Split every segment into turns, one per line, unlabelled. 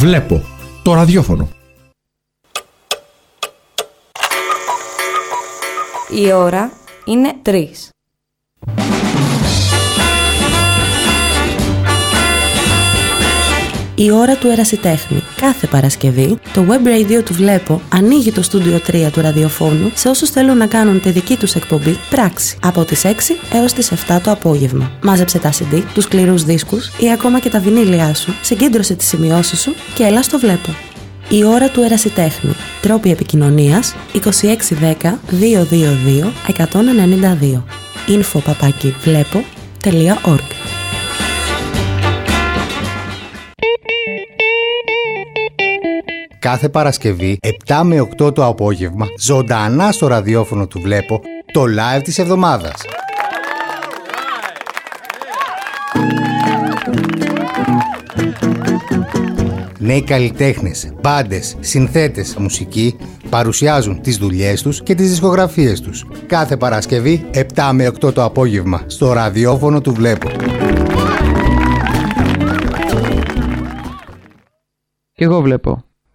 Βλέπω το ραδιόφωνο.
Η ώρα είναι τρεις.
Η ώρα του ερασιτέχνη. Κάθε Παρασκευή, το web radio του Βλέπω ανοίγει το στούντιο 3 του ραδιοφώνου σε όσους θέλουν να κάνουν τη δική τους εκπομπή πράξη από τις 6 έως τις 7 το απόγευμα. Μάζεψε τα CD, τους σκληρού δίσκους ή ακόμα και τα βινίλια σου, συγκέντρωσε τις σημειώσεις σου και έλα στο Βλέπω. Η ώρα του ερασιτέχνη. Τρόποι επικοινωνίας 2610 222 192. info παπάκι βλέπω.org
Κάθε Παρασκευή 7 με 8 το απόγευμα ζωντανά στο ραδιόφωνο του Βλέπω το live της εβδομάδας. Νέοι καλλιτέχνες, μπάντες, συνθέτες, μουσική παρουσιάζουν τις δουλειές τους και τις δισκογραφίες τους. Κάθε Παρασκευή 7 με 8 το απόγευμα στο ραδιόφωνο του Βλέπω.
Κι εγώ βλέπω.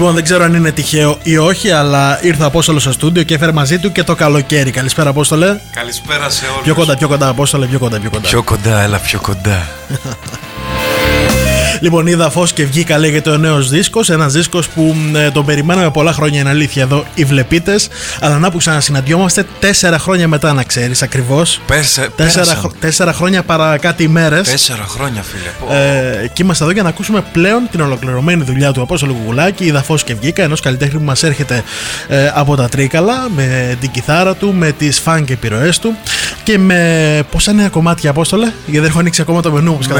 Λοιπόν, δεν ξέρω αν είναι τυχαίο ή όχι, αλλά ήρθε ο Απόστολος στο στούντιο και έφερε μαζί του και το καλοκαίρι. Καλησπέρα, Απόστολε.
Καλησπέρα σε όλους.
Πιο κοντά, πιο κοντά, Απόστολε, πιο κοντά, πιο κοντά.
Πιο κοντά, έλα πιο κοντά.
Λοιπόν, είδα φως και βγήκα, λέγεται ο νέος δίσκος. Ένας δίσκος που ε, τον περιμέναμε πολλά χρόνια, είναι αλήθεια εδώ, οι βλεπίτες. Αλλά να που ξανασυναντιόμαστε τέσσερα χρόνια μετά, να ξέρεις ακριβώς. Τέσσερα, τέσσερα χρόνια παρά κάτι ημέρε.
Τέσσερα χρόνια, φίλε.
Ε, και είμαστε εδώ για να ακούσουμε πλέον την ολοκληρωμένη δουλειά του Απόστολου Κουκουλάκη. Είδα φως και βγήκα, ενός καλλιτέχνη που μας έρχεται ε, από τα Τρίκαλα, με την κιθάρα του, με τις φάνκ επιρροές του και με πόσα νέα κομμάτια, Απόστολε, γιατί δεν έχω ανοίξει ακόμα το μενού, όπως
Με,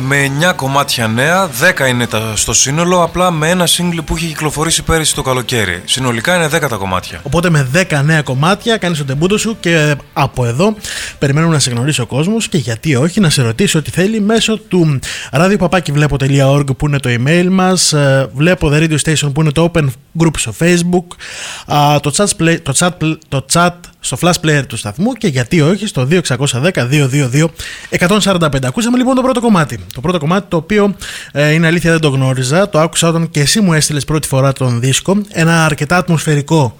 με 9 κομμάτια νέα, 10 είναι τα, στο σύνολο, απλά με ένα σύγκλι που είχε κυκλοφορήσει πέρυσι το καλοκαίρι. Συνολικά είναι 10 τα κομμάτια.
Οπότε με 10 νέα κομμάτια κάνεις το τεμπούτο σου και από εδώ περιμένουμε να σε γνωρίσει ο κόσμος και γιατί όχι να σε ρωτήσει ό,τι θέλει μέσω του radiopapaki.org που είναι το email μας, βλέπω The Radio Station που είναι το open group στο facebook, το chat, play, το chat, το chat στο flash player του σταθμού και γιατί όχι στο 2610-222-145. Ακούσαμε λοιπόν το πρώτο κομμάτι. Το πρώτο κομμάτι το οποίο ε, είναι αλήθεια δεν το γνώριζα. Το άκουσα όταν και εσύ μου έστειλες πρώτη φορά τον δίσκο. Ένα αρκετά ατμοσφαιρικό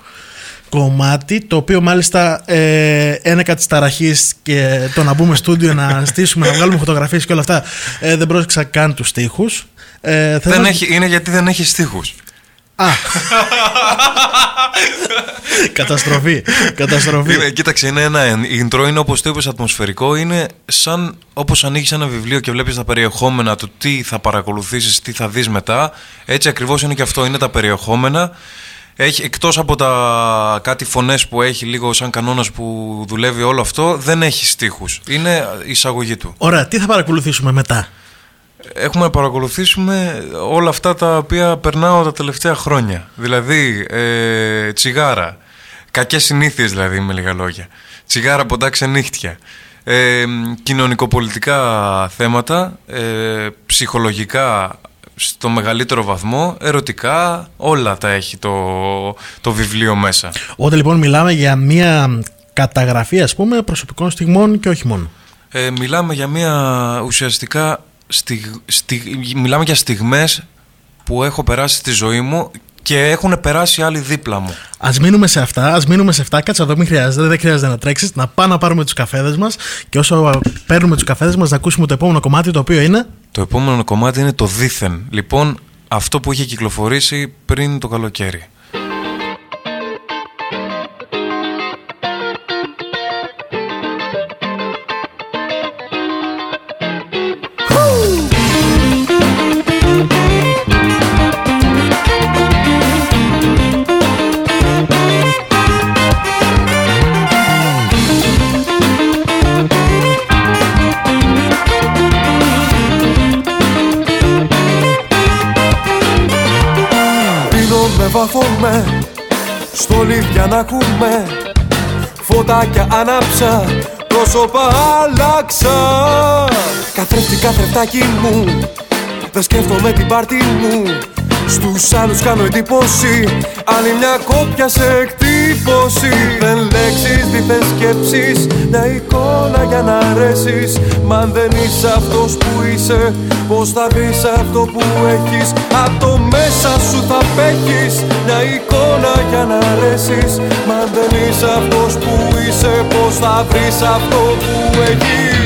κομμάτι το οποίο μάλιστα ε, ένεκα της ταραχής και το να μπούμε στούντιο να στήσουμε, να βγάλουμε φωτογραφίες και όλα αυτά ε, δεν πρόσεξα καν τους στίχους.
Ε, δεν έχει, είναι γιατί δεν έχεις στίχους.
Α. καταστροφή. καταστροφή.
Είναι, κοίταξε, είναι ένα intro, είναι όπως το είπες ατμοσφαιρικό, είναι σαν όπως ανοίγεις ένα βιβλίο και βλέπεις τα περιεχόμενα του τι θα παρακολουθήσεις, τι θα δεις μετά. Έτσι ακριβώς είναι και αυτό, είναι τα περιεχόμενα. Έχει, εκτός από τα κάτι φωνές που έχει λίγο σαν κανόνας που δουλεύει όλο αυτό, δεν έχει στίχους. Είναι η εισαγωγή του.
Ωραία, τι θα παρακολουθήσουμε μετά;
Έχουμε να παρακολουθήσουμε όλα αυτά τα οποία περνάω τα τελευταία χρόνια. Δηλαδή, ε, τσιγάρα, κακές συνήθειες δηλαδή με λίγα λόγια, τσιγάρα ποντά ξενύχτια, ε, κοινωνικοπολιτικά θέματα, ε, ψυχολογικά στο μεγαλύτερο βαθμό, ερωτικά, όλα τα έχει το, το βιβλίο μέσα.
Όταν λοιπόν μιλάμε για μια καταγραφή ας πούμε προσωπικών στιγμών και όχι μόνο.
Ε, μιλάμε για μια ουσιαστικά μιλάμε για στιγμές που έχω περάσει στη ζωή μου και έχουν περάσει άλλοι δίπλα μου.
Α μείνουμε σε αυτά, ας μείνουμε σε αυτά. Κάτσε εδώ, μην χρειάζεται, δεν χρειάζεται να τρέξεις. Να πάμε να πάρουμε τους καφέδες μας και όσο παίρνουμε τους καφέδες μας, να ακούσουμε το επόμενο κομμάτι το οποίο είναι.
Το επόμενο κομμάτι είναι το δίθεν. Λοιπόν, αυτό που είχε κυκλοφορήσει πριν το καλοκαίρι.
Βαφούμε Στολίδια να ακούμε. Φωτάκια ανάψα Πρόσωπα άλλαξα. Καθρέφτη καθρεφτάκι μου Δεν σκέφτομαι την πάρτι μου Στους άλλους κάνω εντύπωση. Άλλη μια κόπια σε εκτύπωση. Δεν λέξεις, δίθεν σκέψεις. Μια εικόνα για να αρέσεις. Μα δεν είσαι αυτός που είσαι Πώς θα βρεις αυτό που έχεις; Απ' το μέσα σου θα παίχεις Μια εικόνα για να αρέσεις. Μα δεν είσαι αυτός που είσαι Πώς θα βρεις αυτό που έχεις;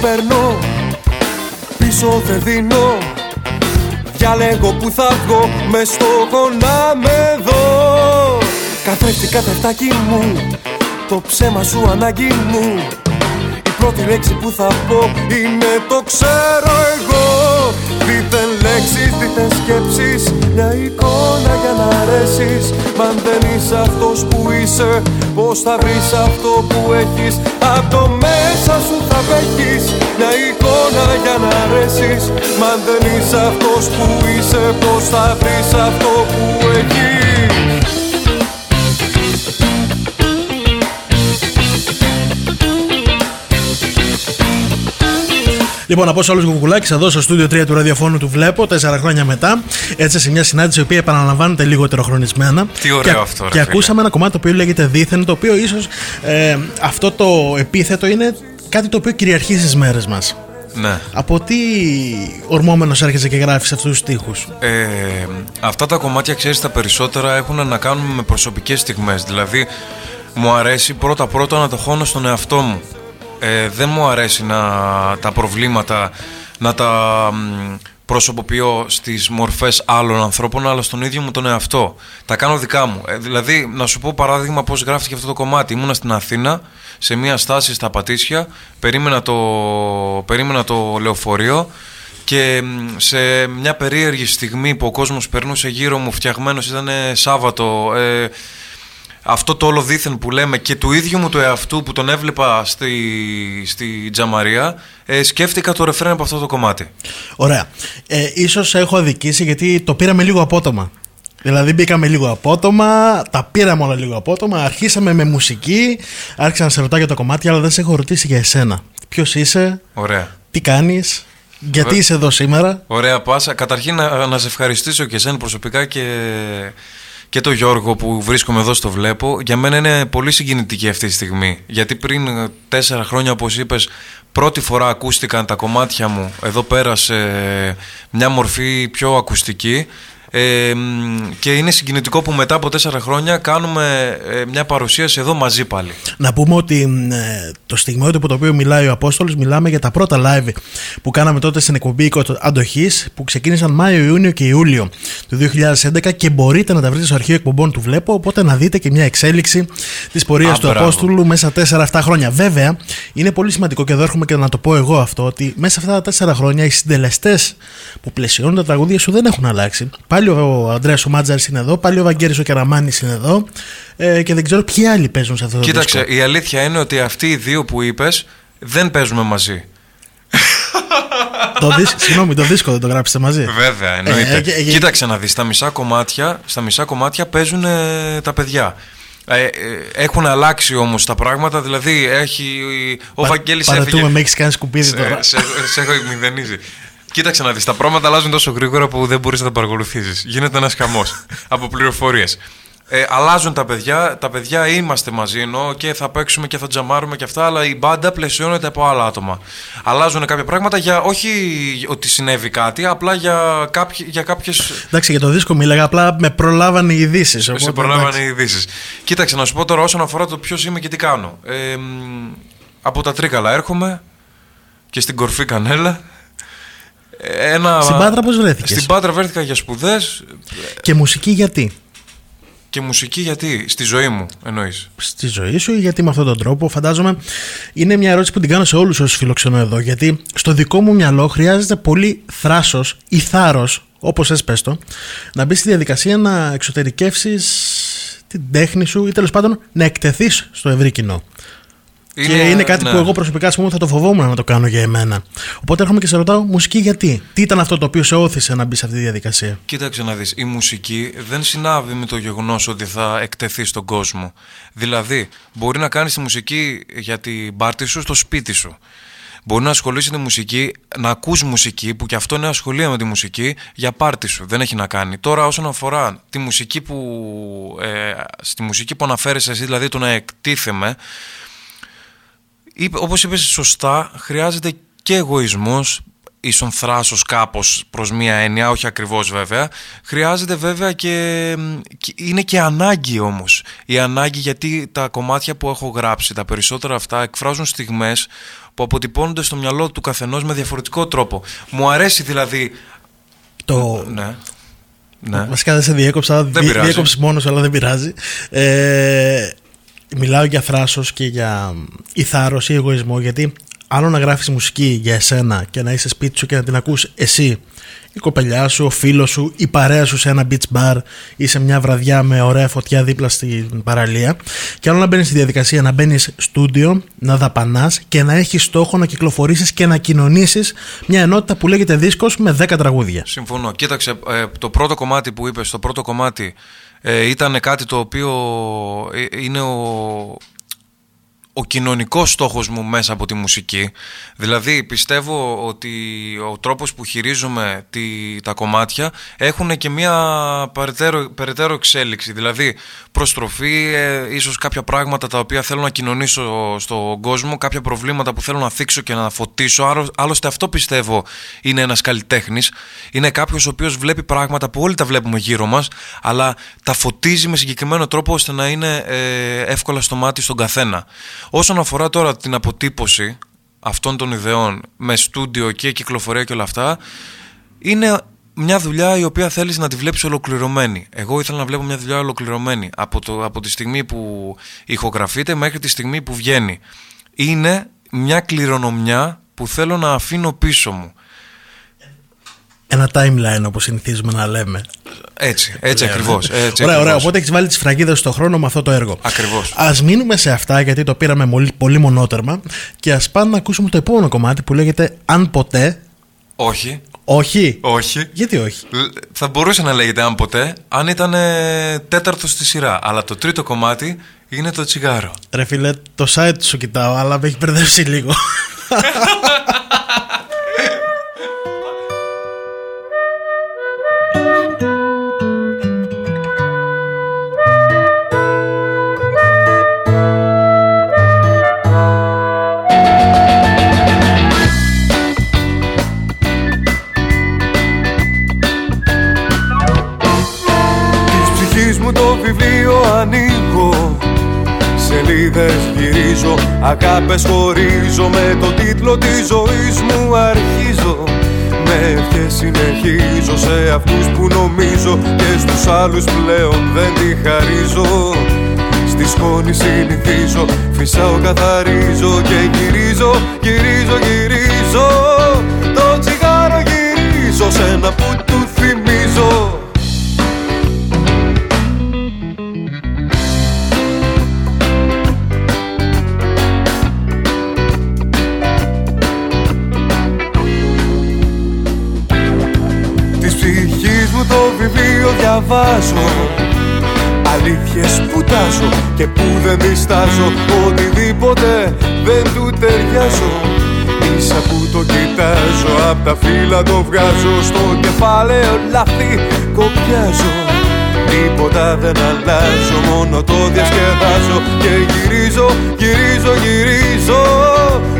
Περνώ Πίσω δεν δίνω. Διαλέγω που θα βγω με στόχο να με δω. Καθρέφτη καθρεφτάκι μου Το ψέμα σου ανάγκη μου. Η πρώτη λέξη που θα πω είναι το ξέρω εγώ Δίθεν λέξεις, δίθεν σκέψεις Μια εικόνα για να αρέσεις. Μα αν δεν είσαι αυτός που είσαι Πώς θα βρεις αυτό που έχεις; Απ' το μέσα σου θα παίχεις Μια εικόνα για να αρέσεις. Μα αν δεν είσαι αυτός που είσαι Πώς θα βρεις αυτό που έχεις;
Λοιπόν, από όλου κουκουλάκη εδώ στο στούντιο 3 του ραδιοφώνου του Βλέπω, τέσσερα χρόνια μετά. Έτσι, σε μια συνάντηση η οποία επαναλαμβάνεται λίγο χρονισμένα.
Τι ωραίο και, αυτό, ρε,
Και ακούσαμε ένα κομμάτι το οποίο λέγεται δίθεν, το οποίο ίσως ε, αυτό το επίθετο είναι κάτι το οποίο κυριαρχεί στις μέρες μας.
Ναι.
Από τι ορμόμενος έρχεσαι και γράφεις αυτούς τους τοίχου,
ε, Αυτά τα κομμάτια, ξέρεις, τα περισσότερα έχουν να κάνουν με προσωπικές στιγμές. Δηλαδή, μου αρέσει πρώτα-πρώτα να το χώνω στον εαυτό μου ε, δεν μου αρέσει να τα προβλήματα να τα προσωποποιώ στις μορφές άλλων ανθρώπων αλλά στον ίδιο μου τον εαυτό. Τα κάνω δικά μου. Ε, δηλαδή, να σου πω παράδειγμα πώς γράφτηκε αυτό το κομμάτι. Ήμουνα στην Αθήνα, σε μια στάση στα Πατήσια, περίμενα το, περίμενα το λεωφορείο και σε μια περίεργη στιγμή που ο κόσμος περνούσε γύρω μου φτιαγμένος, ήταν Σάββατο, ε, αυτό το όλο δίθεν που λέμε και του ίδιου μου του εαυτού που τον έβλεπα στη, στη Τζαμαρία, ε, σκέφτηκα το ρεφρέν από αυτό το κομμάτι.
Ωραία. Ε, ίσως έχω αδικήσει γιατί το πήραμε λίγο απότομα. Δηλαδή μπήκαμε λίγο απότομα, τα πήραμε όλα λίγο απότομα, αρχίσαμε με μουσική, άρχισα να σε ρωτάω για το κομμάτι, αλλά δεν σε έχω ρωτήσει για εσένα. Ποιος είσαι,
Ωραία.
τι κάνεις, γιατί είσαι εδώ σήμερα.
Ωραία πάσα. Καταρχήν να, να σε ευχαριστήσω και εσένα προσωπικά και και το Γιώργο που βρίσκομαι εδώ στο βλέπω. Για μένα είναι πολύ συγκινητική αυτή τη στιγμή. Γιατί πριν τέσσερα χρόνια, όπως είπες, πρώτη φορά ακούστηκαν τα κομμάτια μου εδώ πέρα σε μια μορφή πιο ακουστική ε, και είναι συγκινητικό που μετά από τέσσερα χρόνια κάνουμε ε, μια παρουσίαση εδώ μαζί πάλι.
Να πούμε ότι ε, το στιγμιότυπο το οποίο μιλάει ο Απόστολος μιλάμε για τα πρώτα live που κάναμε τότε στην εκπομπή Αντοχής που ξεκίνησαν Μάιο, Ιούνιο και Ιούλιο του 2011 και μπορείτε να τα βρείτε στο αρχείο εκπομπών του Βλέπω οπότε να δείτε και μια εξέλιξη της πορείας του Απόστολου μέσα τέσσερα 4-7 χρόνια. Βέβαια είναι πολύ σημαντικό και εδώ έρχομαι και να το πω εγώ αυτό ότι μέσα αυτά τα τέσσερα χρόνια οι συντελεστές που πλαισιώνουν τα τραγούδια σου δεν έχουν αλλάξει Πάλι ο Αντρέα ο Μάτζαρης είναι εδώ, πάλι ο Βαγγέλης ο Κεραμάνης είναι εδώ ε, και δεν ξέρω ποιοι άλλοι παίζουν σε αυτό το
Κοίταξε, η αλήθεια είναι ότι αυτοί οι δύο που είπες δεν παίζουμε μαζί.
το δίσκο, συγγνώμη, το δίσκο δεν το γράψετε μαζί.
Βέβαια, εννοείται. Ε, ε, Κοίταξε να δεις, στα μισά κομμάτια, στα μισά κομμάτια παίζουν τα παιδιά. Ε, ε, έχουν αλλάξει όμως τα πράγματα, δηλαδή έχει. Ο Πα, Βαγγέλης
Παρατούμε, με έχεις κάνει σκουπίδι τώρα.
Σε, σε, σε έχω μηδενίζει. Κοίταξε να δεις. Τα πράγματα αλλάζουν τόσο γρήγορα που δεν μπορείς να τα παρακολουθήσεις. Γίνεται ένας χαμός από πληροφορίες. Ε, αλλάζουν τα παιδιά. Τα παιδιά είμαστε μαζί ενώ και θα παίξουμε και θα τζαμάρουμε και αυτά, αλλά η μπάντα πλαισιώνεται από άλλα άτομα. Αλλάζουν κάποια πράγματα για όχι ότι συνέβη κάτι, απλά για, κάποιοι, για κάποιε.
Εντάξει, για το δίσκο μίλαγα, απλά με προλάβανε οι ειδήσεις.
Σε προλάβανε οι ειδήσεις. Κοίταξε να σου πω τώρα όσον αφορά το ποιος είμαι και τι κάνω. Ε, από τα τρίκαλα έρχομαι και στην κορφή κανέλα
ένα... Στην Πάτρα πώς βρέθηκες;
Στην Πάτρα βρέθηκα για σπουδές.
Και μουσική γιατί;
Και μουσική γιατί, στη ζωή μου εννοείς.
Στη ζωή σου ή γιατί με αυτόν τον τρόπο, φαντάζομαι. Είναι μια ερώτηση που την κάνω σε όλους όσους φιλοξενώ εδώ. Γιατί στο δικό μου μυαλό χρειάζεται πολύ θράσος ή θάρρος, όπως έσπες το, να μπεις στη διαδικασία να εξωτερικεύσεις την τέχνη σου ή τέλος πάντων να εκτεθείς στο ευρύ κοινό. Είναι, και είναι κάτι ναι. που εγώ προσωπικά πούμε, θα το φοβόμουν να το κάνω για εμένα. Οπότε έρχομαι και σε ρωτάω, μουσική γιατί; Τι ήταν αυτό το οποίο σε όθησε να μπει σε αυτή τη διαδικασία;
Κοίταξε να δεις. Η μουσική δεν συνάδει με το γεγονός ότι θα εκτεθεί στον κόσμο. Δηλαδή, μπορεί να κάνεις τη μουσική για την πάρτι σου στο σπίτι σου. Μπορεί να ασχολείσαι τη μουσική, να ακούς μουσική, που και αυτό είναι ασχολία με τη μουσική, για πάρτι σου. Δεν έχει να κάνει. Τώρα, όσον αφορά τη μουσική που, ε, στη μουσική που αναφέρεσαι εσύ, δηλαδή το να εκτίθεμαι, όπως είπες σωστά, χρειάζεται και εγωισμός, ίσον θράσος κάπως προς μία έννοια, όχι ακριβώς βέβαια. Χρειάζεται βέβαια και, είναι και ανάγκη όμως. Η ανάγκη γιατί τα κομμάτια που έχω γράψει, τα περισσότερα αυτά εκφράζουν στιγμές που αποτυπώνονται στο μυαλό του καθενός με διαφορετικό τρόπο. Μου αρέσει δηλαδή...
Το...
Ναι. Ναι.
Βασικά δεν σε διέκοψα, δεν μόνος αλλά δεν πειράζει. Ε, μιλάω για θράσος και για ηθάρρος ή εγωισμό γιατί άλλο να γράφεις μουσική για εσένα και να είσαι σπίτι σου και να την ακούς εσύ η κοπελιά σου, ο φίλος σου, η παρέα σου σε ένα beach bar ή σε μια βραδιά με ωραία φωτιά δίπλα στην παραλία και άλλο να μπαίνεις στη διαδικασία να μπαίνεις στούντιο, να δαπανάς και να έχεις στόχο να κυκλοφορήσεις και να κοινωνήσεις μια ενότητα που λέγεται δίσκος με 10 τραγούδια.
Συμφωνώ. Κοίταξε, ε, το πρώτο κομμάτι που είπες, το πρώτο κομμάτι ε, ήταν κάτι το οποίο ε, είναι ο, ο κοινωνικός στόχος μου μέσα από τη μουσική. Δηλαδή πιστεύω ότι ο τρόπος που χειρίζομαι τη, τα κομμάτια έχουν και μια περαιτέρω, περαιτέρω εξέλιξη. Δηλαδή προστροφή, ε, ίσως κάποια πράγματα τα οποία θέλω να κοινωνήσω στον κόσμο, κάποια προβλήματα που θέλω να θίξω και να φωτίσω. Άλλωστε αυτό πιστεύω είναι ένας καλλιτέχνης. Είναι κάποιος ο οποίος βλέπει πράγματα που όλοι τα βλέπουμε γύρω μας, αλλά τα φωτίζει με συγκεκριμένο τρόπο ώστε να είναι ε, εύκολα στο μάτι στον καθένα. Όσον αφορά τώρα την αποτύπωση αυτών των ιδεών με στούντιο και κυκλοφορία και όλα αυτά, είναι μια δουλειά η οποία θέλεις να τη βλέπεις ολοκληρωμένη. Εγώ ήθελα να βλέπω μια δουλειά ολοκληρωμένη από, το, από τη στιγμή που ηχογραφείται μέχρι τη στιγμή που βγαίνει. Είναι μια κληρονομιά που θέλω να αφήνω πίσω μου.
Ένα timeline όπως συνηθίζουμε να λέμε.
Έτσι, έτσι ακριβώς.
Ωραία, ωραία. Οπότε έχεις βάλει τις φραγίδες στον χρόνο με αυτό το έργο.
Ακριβώς.
Α μείνουμε σε αυτά γιατί το πήραμε πολύ, πολύ μονότερμα και ας πάμε να ακούσουμε το επόμενο κομμάτι που λέγεται Αν ποτέ.
Όχι.
Όχι.
Όχι.
Γιατί όχι;
Θα μπορούσε να λέγεται αν ποτέ, αν ήταν τέταρτος στη σειρά. Αλλά το τρίτο κομμάτι είναι το τσιγάρο.
Ρε φίλε, το site σου κοιτάω, αλλά με έχει μπερδεύσει λίγο.
Αγάπες χωρίζω Με το τίτλο της ζωής μου αρχίζω. Με ευχές συνεχίζω Σε αυτούς που νομίζω Και στους άλλους πλέον δεν τη χαρίζω. Στη σκόνη συνηθίζω Φυσάω καθαρίζω Και γυρίζω, γυρίζω, γυρίζω. Το τσιγάρο γυρίζω Σε ένα που διαβάζω. Αλήθειες που τάζω και που δεν διστάζω. Οτιδήποτε δεν του ταιριάζω. Ίσα που το κοιτάζω Απ' τα φύλλα το βγάζω. Στο κεφάλαιο λάθη κοπιάζω. Τίποτα δεν αλλάζω Μόνο το διασκεδάζω. Και γυρίζω, γυρίζω, γυρίζω.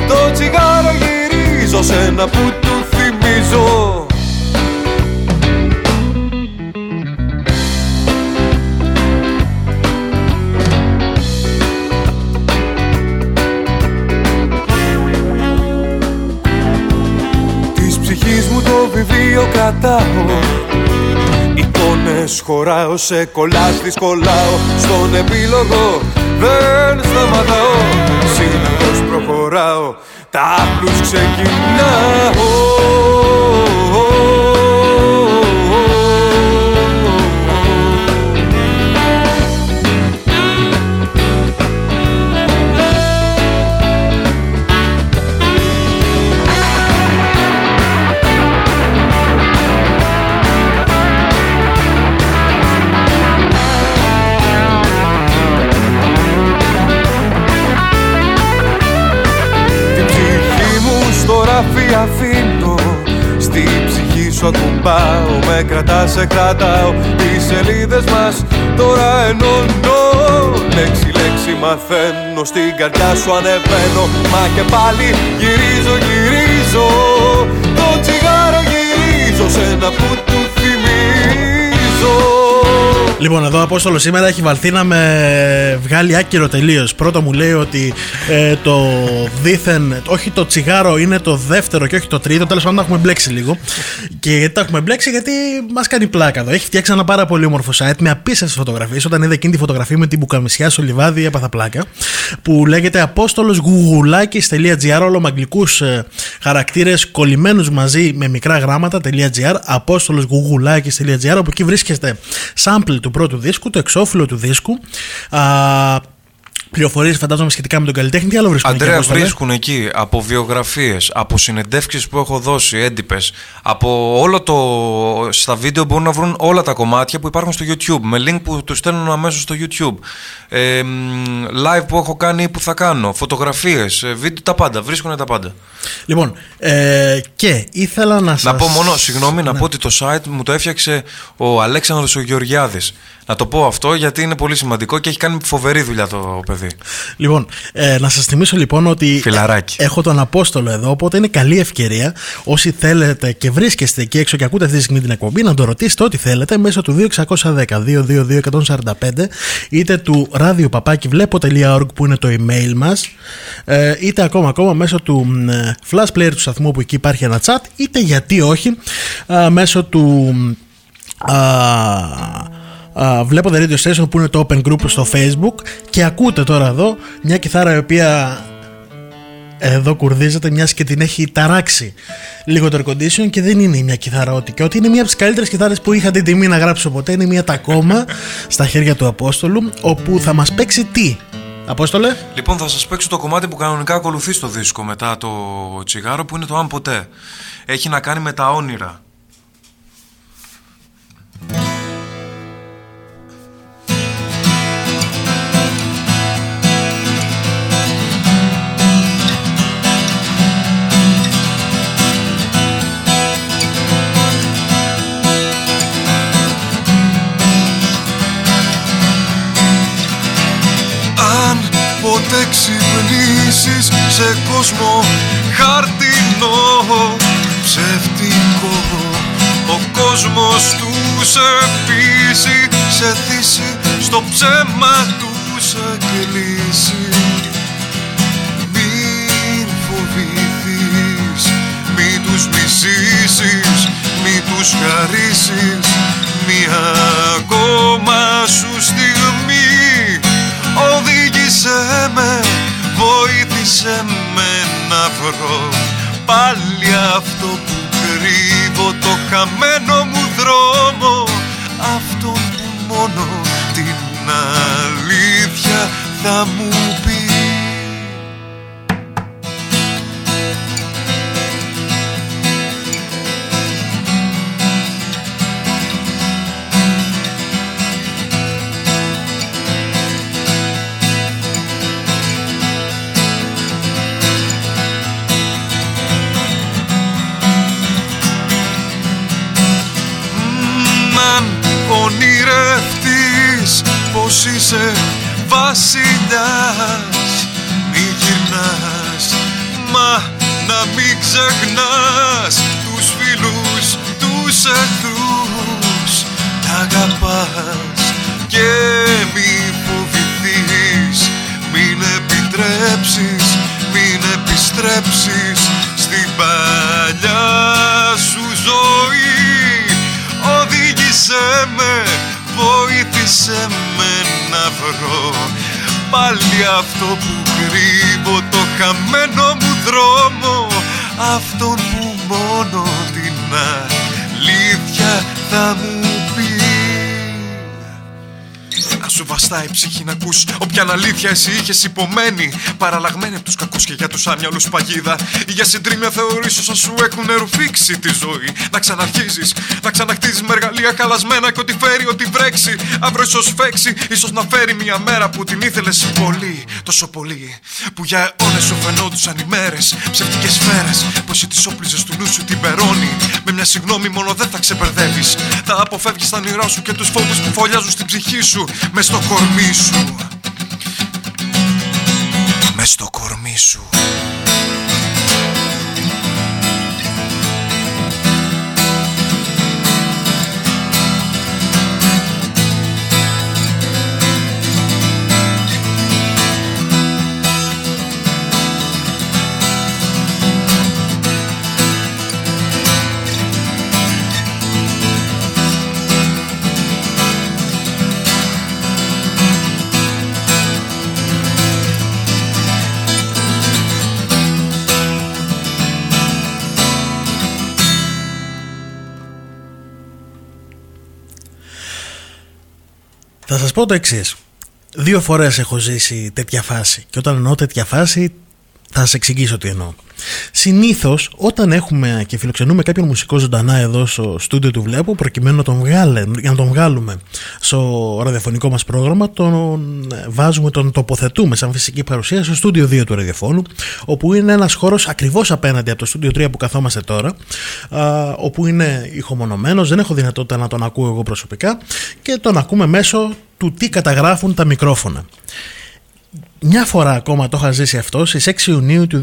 Το τσιγάρο γυρίζω σε ένα που του θυμίζω κρατάω. Εικόνες χωράω, σε κολλάς δυσκολάω. Στον επίλογο δεν σταματάω. Συνεχώς προχωράω, τα απλούς ξεκινάω ψυχή σου ακουμπάω Με κρατάς σε κρατάω Τις σελίδες μας τώρα ενώνω Λέξη λέξη μαθαίνω Στην καρδιά σου ανεβαίνω Μα και πάλι γυρίζω γυρίζω Το τσιγάρο γυρίζω Σε ένα που του θυμίζω
Λοιπόν, εδώ ο Απόστολος σήμερα έχει βαλθεί να με βγάλει άκυρο τελείως. Πρώτο μου λέει ότι ε, το δίθεν, όχι το τσιγάρο είναι το δεύτερο και όχι το τρίτο. Τέλος πάντων, τα έχουμε μπλέξει λίγο. Και γιατί τα έχουμε μπλέξει, γιατί μας κάνει πλάκα εδώ. Έχει φτιάξει ένα πάρα πολύ όμορφο site με απίστευτες φωτογραφίες. Όταν είδε εκείνη τη φωτογραφία με την μπουκαμισιά στο λιβάδι, έπαθα πλάκα. Που λέγεται Απόστολος γουγουλάκι.gr. Όλο με αγγλικού ε, χαρακτήρες κολλημένους μαζί με μικρά γράμματα.gr. Απόστολος γουγουλάκι.gr. Όπου εκεί βρίσκεστε sample του πρώτου δίσκου, το εξώφυλλο του δίσκου. Α, πληροφορίες φαντάζομαι σχετικά με τον καλλιτέχνη. Τι άλλο βρίσκουν
Αντρέα, εκεί, βρίσκουν εκεί από βιογραφίες, από συνεντεύξεις που έχω δώσει, έντυπες. Από όλο το. Στα βίντεο μπορούν να βρουν όλα τα κομμάτια που υπάρχουν στο YouTube. Με link που τους στέλνουν αμέσως στο YouTube. Ε, live που έχω κάνει ή που θα κάνω. Φωτογραφίες, ε, βίντεο, τα πάντα. Βρίσκουν τα πάντα.
Λοιπόν, ε, και ήθελα να σα.
Να πω μόνο, συγγνώμη, να ναι. πω ότι το site μου το έφτιαξε ο Αλέξανδρος ο Γεωργιάδης. Να το πω αυτό γιατί είναι πολύ σημαντικό και έχει κάνει φοβερή δουλειά το παιδί.
Λοιπόν, ε, να σας θυμίσω λοιπόν ότι
Φιλαράκι.
έχω τον Απόστολο εδώ, οπότε είναι καλή ευκαιρία όσοι θέλετε και βρίσκεστε εκεί έξω και ακούτε αυτή τη στιγμή την εκπομπή να το ρωτήσετε ό,τι θέλετε μέσω του 2610-222-145 είτε του radiopapaki που είναι το email μας, ε, είτε ακόμα ακόμα μέσω του ε, flash player του σταθμού που εκεί υπάρχει ένα chat, είτε γιατί όχι ε, μέσω του βλέπω The Radio Station που είναι το Open Group στο Facebook και ακούτε τώρα εδώ μια κιθάρα η οποία εδώ κουρδίζεται μιας και την έχει ταράξει λίγο το air condition και δεν είναι μια κιθάρα ό,τι και ότι. Είναι μια από τις καλύτερες κιθάρες που είχα την τιμή να γράψω ποτέ. Είναι μια τακόμα στα χέρια του Απόστολου όπου θα μας παίξει τι Απόστολε;
Λοιπόν θα σας παίξω το κομμάτι που κανονικά ακολουθεί στο δίσκο μετά το τσιγάρο που είναι το αν ποτέ έχει να κάνει με τα όνειρα
ποτέ ξυπνήσεις σε κόσμο χαρτινό ψευτικό ο κόσμος τους σε πείσει, σε θύσει στο ψέμα τους θα κλείσει Μην φοβηθείς Μη τους μισήσεις Μη τους χαρίσεις. Μια ακόμα σου στιγμή Οδήγησέ με Βοήθησέ με να βρω. Πάλι αυτό που κρύβω Το χαμένο μου δρόμο. Αυτό που μόνο την αλήθεια θα μου πει πως είσαι βασιλιάς Μη γυρνάς, μα να μην ξεχνάς Τους φίλους, τους εχθρούς. Τα αγαπάς και μη φοβηθείς. Μην επιτρέψεις, μην επιστρέψεις Στην παλιά σου ζωή. Οδήγησέ με, βοήθησέ με να βρω. Πάλι αυτό που κρύβω το χαμένο μου δρόμο. Αυτόν που μόνο την αλήθεια θα μου σου βαστάει η ψυχή να ακούς. Όποια αλήθεια εσύ είχες υπομένη Παραλλαγμένη από τους κακούς και για τους άμυαλους παγίδα. Ή για συντρίμια θεωρείς όσα σου έχουν ρουφήξει τη ζωή. Να ξαναρχίζεις, να ξαναχτίζεις με εργαλεία χαλασμένα Και ό,τι φέρει, ό,τι βρέξει. Αύριο ίσως φέξει, ίσως να φέρει μια μέρα που την ήθελες πολύ Τόσο πολύ Που για αιώνες σου φαινόντουσαν ημέρες Ψευτικές σφαίρες Που εσύ τις όπλιζες του νου σου την περώνει. Με μια συγγνώμη μόνο δεν θα ξεπερδεύεις. Θα αποφεύγεις τα όνειρά σου και τους φόβους που φωλιάζουν στην ψυχή σου. Με στο κορμί σου. Μες στο κορμί σου
Θα σας πω το εξής. Δύο φορές έχω ζήσει τέτοια φάση και όταν εννοώ τέτοια φάση θα σας εξηγήσω τι εννοώ. Συνήθως όταν έχουμε και φιλοξενούμε κάποιον μουσικό ζωντανά εδώ στο στούντιο του Βλέπω προκειμένου να τον, βγάλε, για να τον βγάλουμε στο ραδιοφωνικό μας πρόγραμμα τον βάζουμε, τον τοποθετούμε σαν φυσική παρουσία στο στούντιο 2 του ραδιοφώνου όπου είναι ένας χώρος ακριβώς απέναντι από το στούντιο 3 που καθόμαστε τώρα α, όπου είναι ηχομονωμένος, δεν έχω δυνατότητα να τον ακούω εγώ προσωπικά και τον ακούμε μέσω του τι καταγράφουν τα μικρόφωνα. Μια φορά ακόμα το είχα ζήσει αυτό στις 6 Ιουνίου του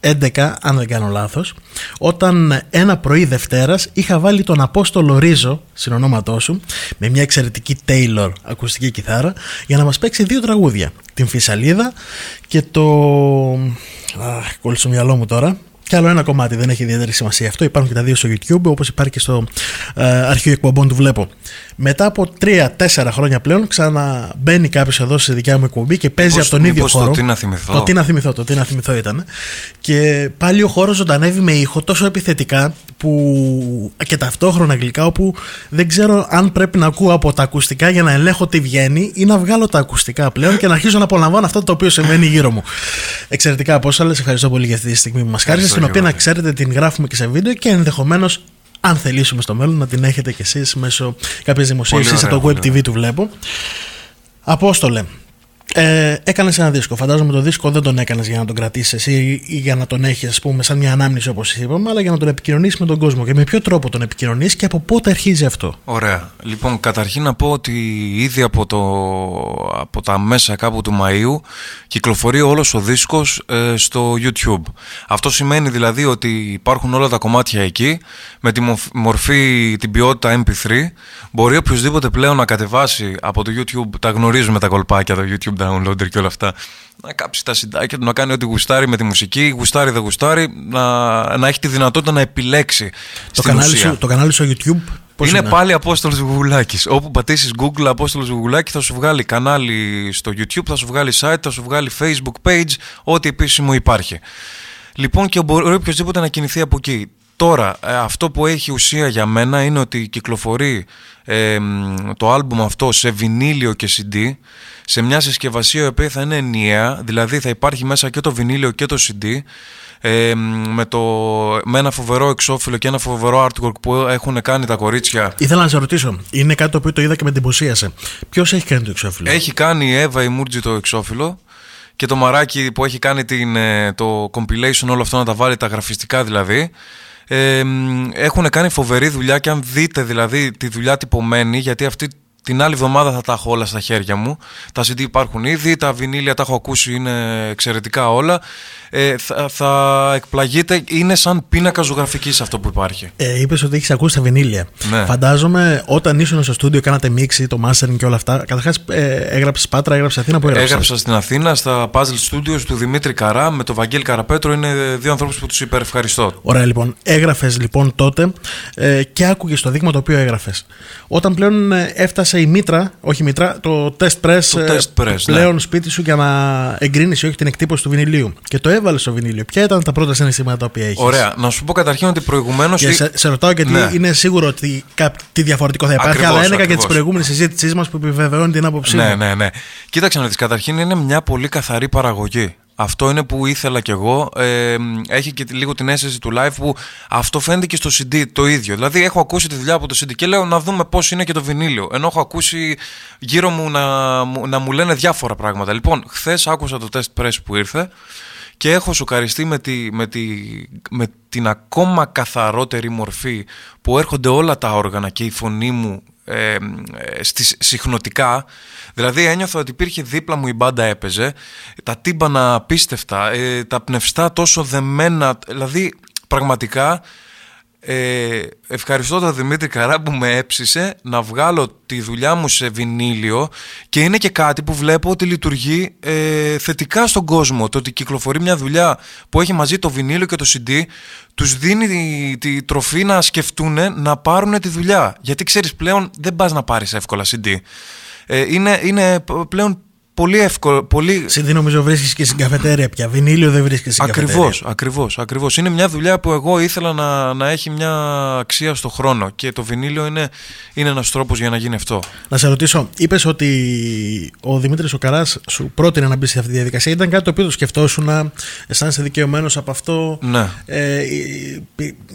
2011 αν δεν κάνω λάθος όταν ένα πρωί Δευτέρας είχα βάλει τον Απόστολο Ρίζο συνονόματό σου με μια εξαιρετική Taylor ακουστική κιθάρα για να μας παίξει δύο τραγούδια την Φυσαλίδα και το... Αχ, κόλλησε στο μυαλό μου τώρα και άλλο ένα κομμάτι, δεν έχει ιδιαίτερη σημασία αυτό. Υπάρχουν και τα δύο στο YouTube, όπως υπάρχει και στο ε, αρχείο εκπομπών του Βλέπω. Μετά από τρία-τέσσερα χρόνια πλέον, ξαναμπαίνει κάποιος εδώ σε δικιά μου εκπομπή και παίζει
Μήπως-
από τον ίδιο
μήπως
χώρο.
Το τι να θυμηθώ.
Το τι να θυμηθώ, το τι να θυμηθώ ήταν. Και πάλι ο χώρος ζωντανεύει με ήχο τόσο επιθετικά που και ταυτόχρονα αγγλικά όπου δεν ξέρω αν πρέπει να ακούω από τα ακουστικά για να ελέγχω τι βγαίνει ή να βγάλω τα ακουστικά πλέον και να αρχίζω να απολαμβάνω αυτό το οποίο συμβαίνει γύρω μου. Εξαιρετικά από όσα άλλες, ευχαριστώ πολύ για αυτή τη στιγμή που μας χάρισε, στην οποία να ξέρετε την γράφουμε και σε βίντεο και ενδεχομένως αν θελήσουμε στο μέλλον να την έχετε κι εσείς μέσω κάποιες δημοσίευσεις
ωραία,
από το
πολύ
Web TV του βλέπω. Απόστολε, Ε, έκανες ένα δίσκο. Φαντάζομαι το δίσκο δεν τον έκανες για να τον κρατήσεις εσύ ή για να τον έχεις, ας πούμε, σαν μια ανάμνηση όπως είπαμε, αλλά για να τον επικοινωνήσεις με τον κόσμο. Και με ποιο τρόπο τον επικοινωνείς και από πότε αρχίζει αυτό;
Ωραία. Λοιπόν, καταρχήν να πω ότι ήδη από, το, από τα μέσα κάπου του Μαΐου κυκλοφορεί όλος ο δίσκος ε, στο YouTube. Αυτό σημαίνει δηλαδή ότι υπάρχουν όλα τα κομμάτια εκεί με τη μορφή, την ποιότητα MP3. Μπορεί οποιοδήποτε πλέον να κατεβάσει από το YouTube, τα γνωρίζουμε τα κολπάκια, το YouTube downloader και όλα αυτά, να κάψει τα συντάκια του, να κάνει ό,τι γουστάρει με τη μουσική, γουστάρει δεν γουστάρει, να, να έχει τη δυνατότητα να επιλέξει.
Το κανάλι, σου, το κανάλι σου YouTube
Πώς είναι, είναι; πάλι Απόστολος Γουγουλάκη. Όπου πατήσεις Google Απόστολος Γουγουλάκη, θα σου βγάλει κανάλι στο YouTube, θα σου βγάλει site, θα σου βγάλει Facebook page, ό,τι επίσημο υπάρχει. Λοιπόν, και μπορεί οποιοδήποτε να κινηθεί από εκεί. Τώρα, ε, αυτό που έχει ουσία για μένα είναι ότι κυκλοφορεί ε, το άλμπουμ αυτό σε βινίλιο και CD σε μια συσκευασία η οποία θα είναι ενιαία, δηλαδή θα υπάρχει μέσα και το βινίλιο και το CD ε, με, το, με ένα φοβερό εξώφυλλο και ένα φοβερό artwork που έχουν κάνει τα κορίτσια.
Ήθελα να σε ρωτήσω, είναι κάτι το οποίο το είδα και με εντυπωσίασε. Ποιος έχει κάνει το εξώφυλλο,
Έχει κάνει η Εύα η Μούρτζη το εξώφυλλο και το μαράκι που έχει κάνει την, ε, το compilation όλο αυτό να τα βάλει, τα γραφιστικά δηλαδή. Ε, έχουν κάνει φοβερή δουλειά και αν δείτε δηλαδή τη δουλειά τυπωμένη, γιατί αυτή την άλλη εβδομάδα θα τα έχω όλα στα χέρια μου. Τα CD υπάρχουν ήδη, τα βινίλια τα έχω ακούσει, είναι εξαιρετικά όλα. Ε, θα, θα εκπλαγείτε, είναι σαν πίνακα ζωγραφικής αυτό που υπάρχει.
Ε, Είπες ότι έχεις ακούσει τα βινίλια.
Ναι.
Φαντάζομαι όταν ήσουν στο στούντιο, κάνατε μίξη, το mastering και όλα αυτά. Καταρχάς, ε, έγραψες Πάτρα, έγραψες Αθήνα που έγραψες;
Έγραψα στην Αθήνα, στα Puzzle Studios του Δημήτρη Καρά με τον Βαγγέλη Καραπέτρο. Είναι δύο ανθρώπους που τους υπερευχαριστώ.
Ωραία, λοιπόν. Έγραφες λοιπόν τότε ε, και άκουγες το δείγμα το οποίο έγραφες. Όταν πλέον ε, έφτασε η μήτρα, όχι η μήτρα, το test press,
το test press ναι.
πλέον ναι. σπίτι σου για να εγκρίνεις όχι την εκτύπωση του βινιλίου. Και το έβαλε στο βινίλιο. Ποια ήταν τα πρώτα συναισθήματα τα οποία έχεις;
Ωραία. Να σου πω καταρχήν ότι προηγουμένως.
Σε, σε ρωτάω γιατί ναι. είναι σίγουρο ότι κάτι διαφορετικό θα υπάρχει. Ακριβώς, αλλά έλεγα και τη προηγούμενη συζήτησής μας που επιβεβαιώνει την άποψή
ναι, μου. Ναι, ναι. Κοίταξε να δεις. Καταρχήν είναι μια πολύ καθαρή παραγωγή. Αυτό είναι που ήθελα κι εγώ. Ε, έχει και λίγο την αίσθηση του live που αυτό φαίνεται και στο CD το ίδιο. Δηλαδή, έχω ακούσει τη δουλειά από το CD και λέω να δούμε πώς είναι και το βινίλιο. Ενώ έχω ακούσει γύρω μου να, να μου λένε διάφορα πράγματα. Λοιπόν, χθες άκουσα το test press που ήρθε και έχω σοκαριστεί με, τη, με, τη, με την ακόμα καθαρότερη μορφή που έρχονται όλα τα όργανα και η φωνή μου ε, ε, στις, συχνοτικά. Δηλαδή ένιωθα ότι υπήρχε δίπλα μου η μπάντα έπαιζε τα τύμπανα απίστευτα ε, τα πνευστά τόσο δεμένα δηλαδή πραγματικά ε, ευχαριστώ τον Δημήτρη Καρά που με έψησε να βγάλω τη δουλειά μου σε βινίλιο και είναι και κάτι που βλέπω ότι λειτουργεί ε, θετικά στον κόσμο. Το ότι κυκλοφορεί μια δουλειά που έχει μαζί το βινίλιο και το CD τους δίνει τη, τη τροφή να σκεφτούν να πάρουν τη δουλειά. Γιατί ξέρεις πλέον δεν πας να πάρεις εύκολα CD. Ε, είναι, είναι πλέον πολύ εύκολο. Πολύ...
CD νομίζω βρίσκεις και στην καφετέρια πια. Βινίλιο δεν βρίσκεις στην
ακριβώς, καφετέρια. Ακριβώς, ακριβώς. Είναι μια δουλειά που εγώ ήθελα να, να έχει μια αξία στο χρόνο και το βινίλιο είναι, είναι ένας τρόπος για να γίνει αυτό.
Να σε ρωτήσω, είπες ότι ο Δημήτρης Οκαρά σου πρότεινε να μπεις σε αυτή τη διαδικασία. Ήταν κάτι το οποίο το σκεφτόσουν να αισθάνεσαι δικαιωμένος από αυτό.
Ναι.
Ε,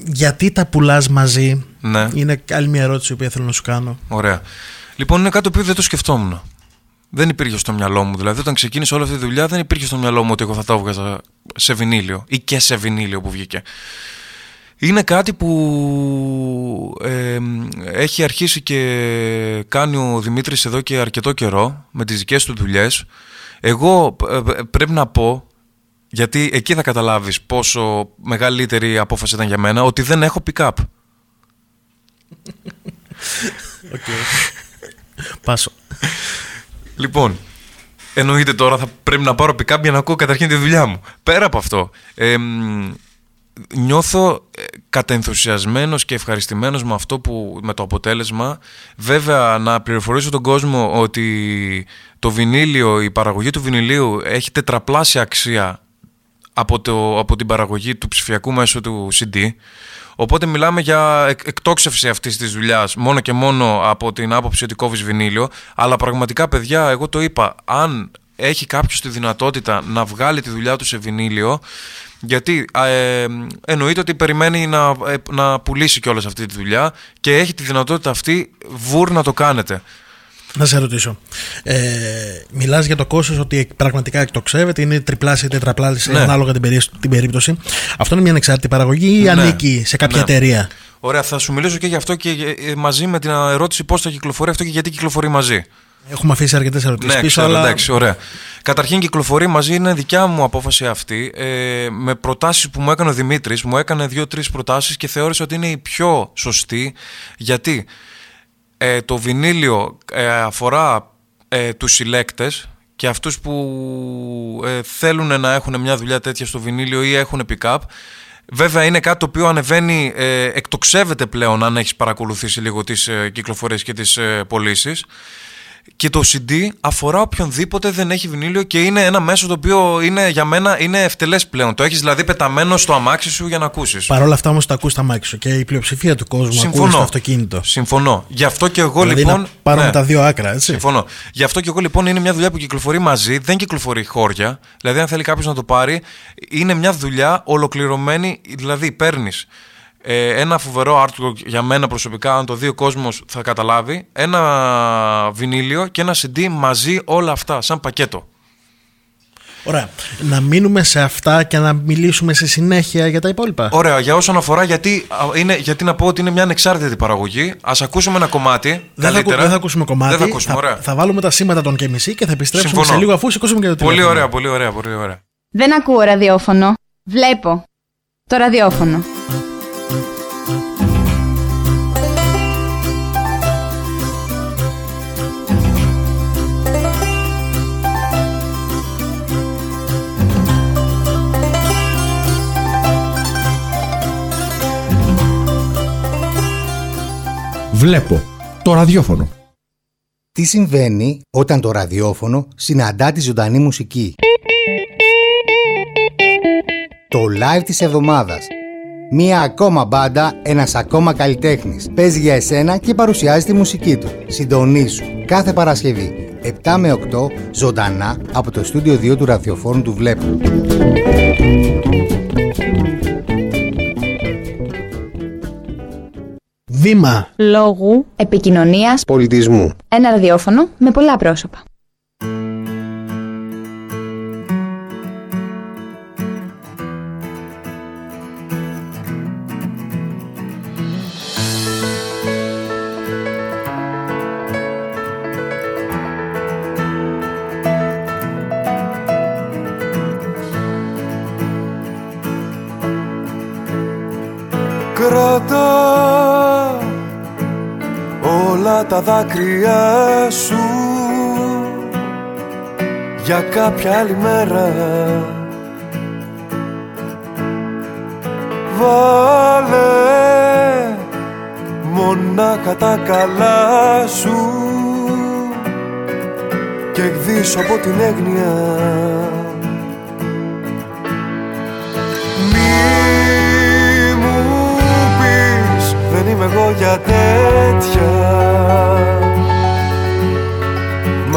γιατί τα πουλάς μαζί,
ναι.
Είναι άλλη μια ερώτηση που θέλω να σου κάνω.
Ωραία. Λοιπόν, είναι κάτι που δεν το σκεφτόμουν. Δεν υπήρχε στο μυαλό μου. Δηλαδή, όταν ξεκίνησε όλη αυτή τη δουλειά, δεν υπήρχε στο μυαλό μου ότι εγώ θα το έβγαζα σε βινίλιο ή και σε βινίλιο που βγήκε. Είναι κάτι που ε, έχει αρχίσει και κάνει ο Δημήτρης εδώ και αρκετό καιρό με τις δικές του δουλειές. Εγώ ε, ε, πρέπει να πω, γιατί εκεί θα καταλάβεις πόσο μεγαλύτερη απόφαση ήταν για μένα, ότι δεν έχω pick-up.
Okay. Πάσο.
Λοιπόν, εννοείται τώρα θα πρέπει να πάρω pick-up για να ακούω καταρχήν τη δουλειά μου. Πέρα από αυτό, ε, νιώθω κατενθουσιασμένος και ευχαριστημένος με αυτό που, με το αποτέλεσμα. Βέβαια, να πληροφορήσω τον κόσμο ότι το βινίλιο, η παραγωγή του βινιλίου έχει τετραπλάσια αξία από, το, από την παραγωγή του ψηφιακού μέσω του CD. Οπότε μιλάμε για εκτόξευση αυτής της δουλειάς μόνο και μόνο από την άποψη ότι κόβεις βινίλιο. Αλλά πραγματικά, παιδιά, εγώ το είπα, αν έχει κάποιος τη δυνατότητα να βγάλει τη δουλειά του σε βινίλιο, γιατί ε, εννοείται ότι περιμένει να, ε, να πουλήσει κιόλας αυτή τη δουλειά και έχει τη δυνατότητα αυτή βουρ να το κάνετε.
Να σε ρωτήσω. Ε, Μιλάς για το κόστος ότι πραγματικά εκτοξεύεται, είναι τριπλάσια ή τετραπλάσια
Ναι.
ανάλογα την, περί- την περίπτωση. Αυτό είναι μια ανεξάρτητη παραγωγή ή
Ναι.
ανήκει σε κάποια
Ναι.
εταιρεία;
Ωραία, θα σου μιλήσω και γι' αυτό και ε, μαζί με την ερώτηση πώς θα κυκλοφορεί αυτό και γιατί κυκλοφορεί μαζί.
Έχουμε αφήσει αρκετές ερωτήσεις
Ναι,
πίσω,
ξέρω,
αλλά
εντάξει, ωραία. Καταρχήν κυκλοφορεί μαζί, είναι δικιά μου απόφαση αυτή. Ε, με προτάσεις που μου έκανε ο Δημήτρης, μου έκανε δύο-τρεις προτάσεις και θεώρησα ότι είναι η πιο σωστή. Γιατί; Ε, το βινίλιο ε, αφορά ε, τους συλλέκτες και αυτούς που ε, θέλουν να έχουν μια δουλειά τέτοια στο βινίλιο ή έχουν pick-up. Βέβαια είναι κάτι το οποίο ανεβαίνει, ε, εκτοξεύεται πλέον αν έχεις παρακολουθήσει λίγο τις ε, κυκλοφορίες και τις ε, πωλήσεις. Και το CD αφορά οποιονδήποτε δεν έχει βινίλιο και είναι ένα μέσο το οποίο είναι, για μένα είναι ευτελές πλέον. Το έχεις δηλαδή πεταμένο στο αμάξι σου για να ακούσεις.
παρόλα αυτά όμως το ακούς στα μάξι σου και η πλειοψηφία του κόσμου ακούει
Συμφωνώ.
στο αυτοκίνητο.
Συμφωνώ. Γι' αυτό και εγώ
δηλαδή
λοιπόν.
να πάρουμε
ναι.
τα δύο άκρα, έτσι.
Συμφωνώ. Γι' αυτό και εγώ λοιπόν είναι μια δουλειά που κυκλοφορεί μαζί, δεν κυκλοφορεί χώρια. Δηλαδή, αν θέλει κάποιος να το πάρει, είναι μια δουλειά ολοκληρωμένη. Δηλαδή, παίρνεις ένα φοβερό artwork για μένα προσωπικά, αν το δει ο κόσμος θα καταλάβει, ένα βινίλιο και ένα CD μαζί όλα αυτά, σαν πακέτο.
Ωραία. Να μείνουμε σε αυτά και να μιλήσουμε σε συνέχεια για τα υπόλοιπα.
Ωραία, για όσον αφορά, γιατί, α, είναι, γιατί να πω ότι είναι μια ανεξάρτητη παραγωγή. Α ακούσουμε ένα κομμάτι.
Δεν θα, ακου-
καλύτερα.
δεν θα ακούσουμε κομμάτι.
Δεν θα ακούσουμε, ωραία.
θα βάλουμε τα σήματα των και μισή και θα επιστρέψουμε
Συμφωνώ.
σε λίγο αφού σηκώσουμε και το
Πολύ
τηλέφωνο.
ωραία, πολύ ωραία, πολύ ωραία.
Δεν ακούω ραδιόφωνο. Βλέπω. Το ραδιόφωνο.
Βλέπω το ραδιόφωνο.
Τι συμβαίνει όταν το ραδιόφωνο συναντά τη ζωντανή μουσική; Το live της εβδομάδας. Μία ακόμα μπάντα, ένας ακόμα καλλιτέχνης. Παίζει για εσένα και παρουσιάζει τη μουσική του. Συντονίσου κάθε Παρασκευή 7 με 8 ζωντανά από το στούντιο 2 του ραδιοφόρου του Βλέπου.
Βήμα.
Λόγου. Επικοινωνίας.
Πολιτισμού.
Ένα ραδιόφωνο με πολλά πρόσωπα.
Για κάποια άλλη μέρα. Βάλε μονάχα τα καλά σου και εκδίσου από την έγνοια. Μη μου πεις δεν είμαι εγώ για τέτοια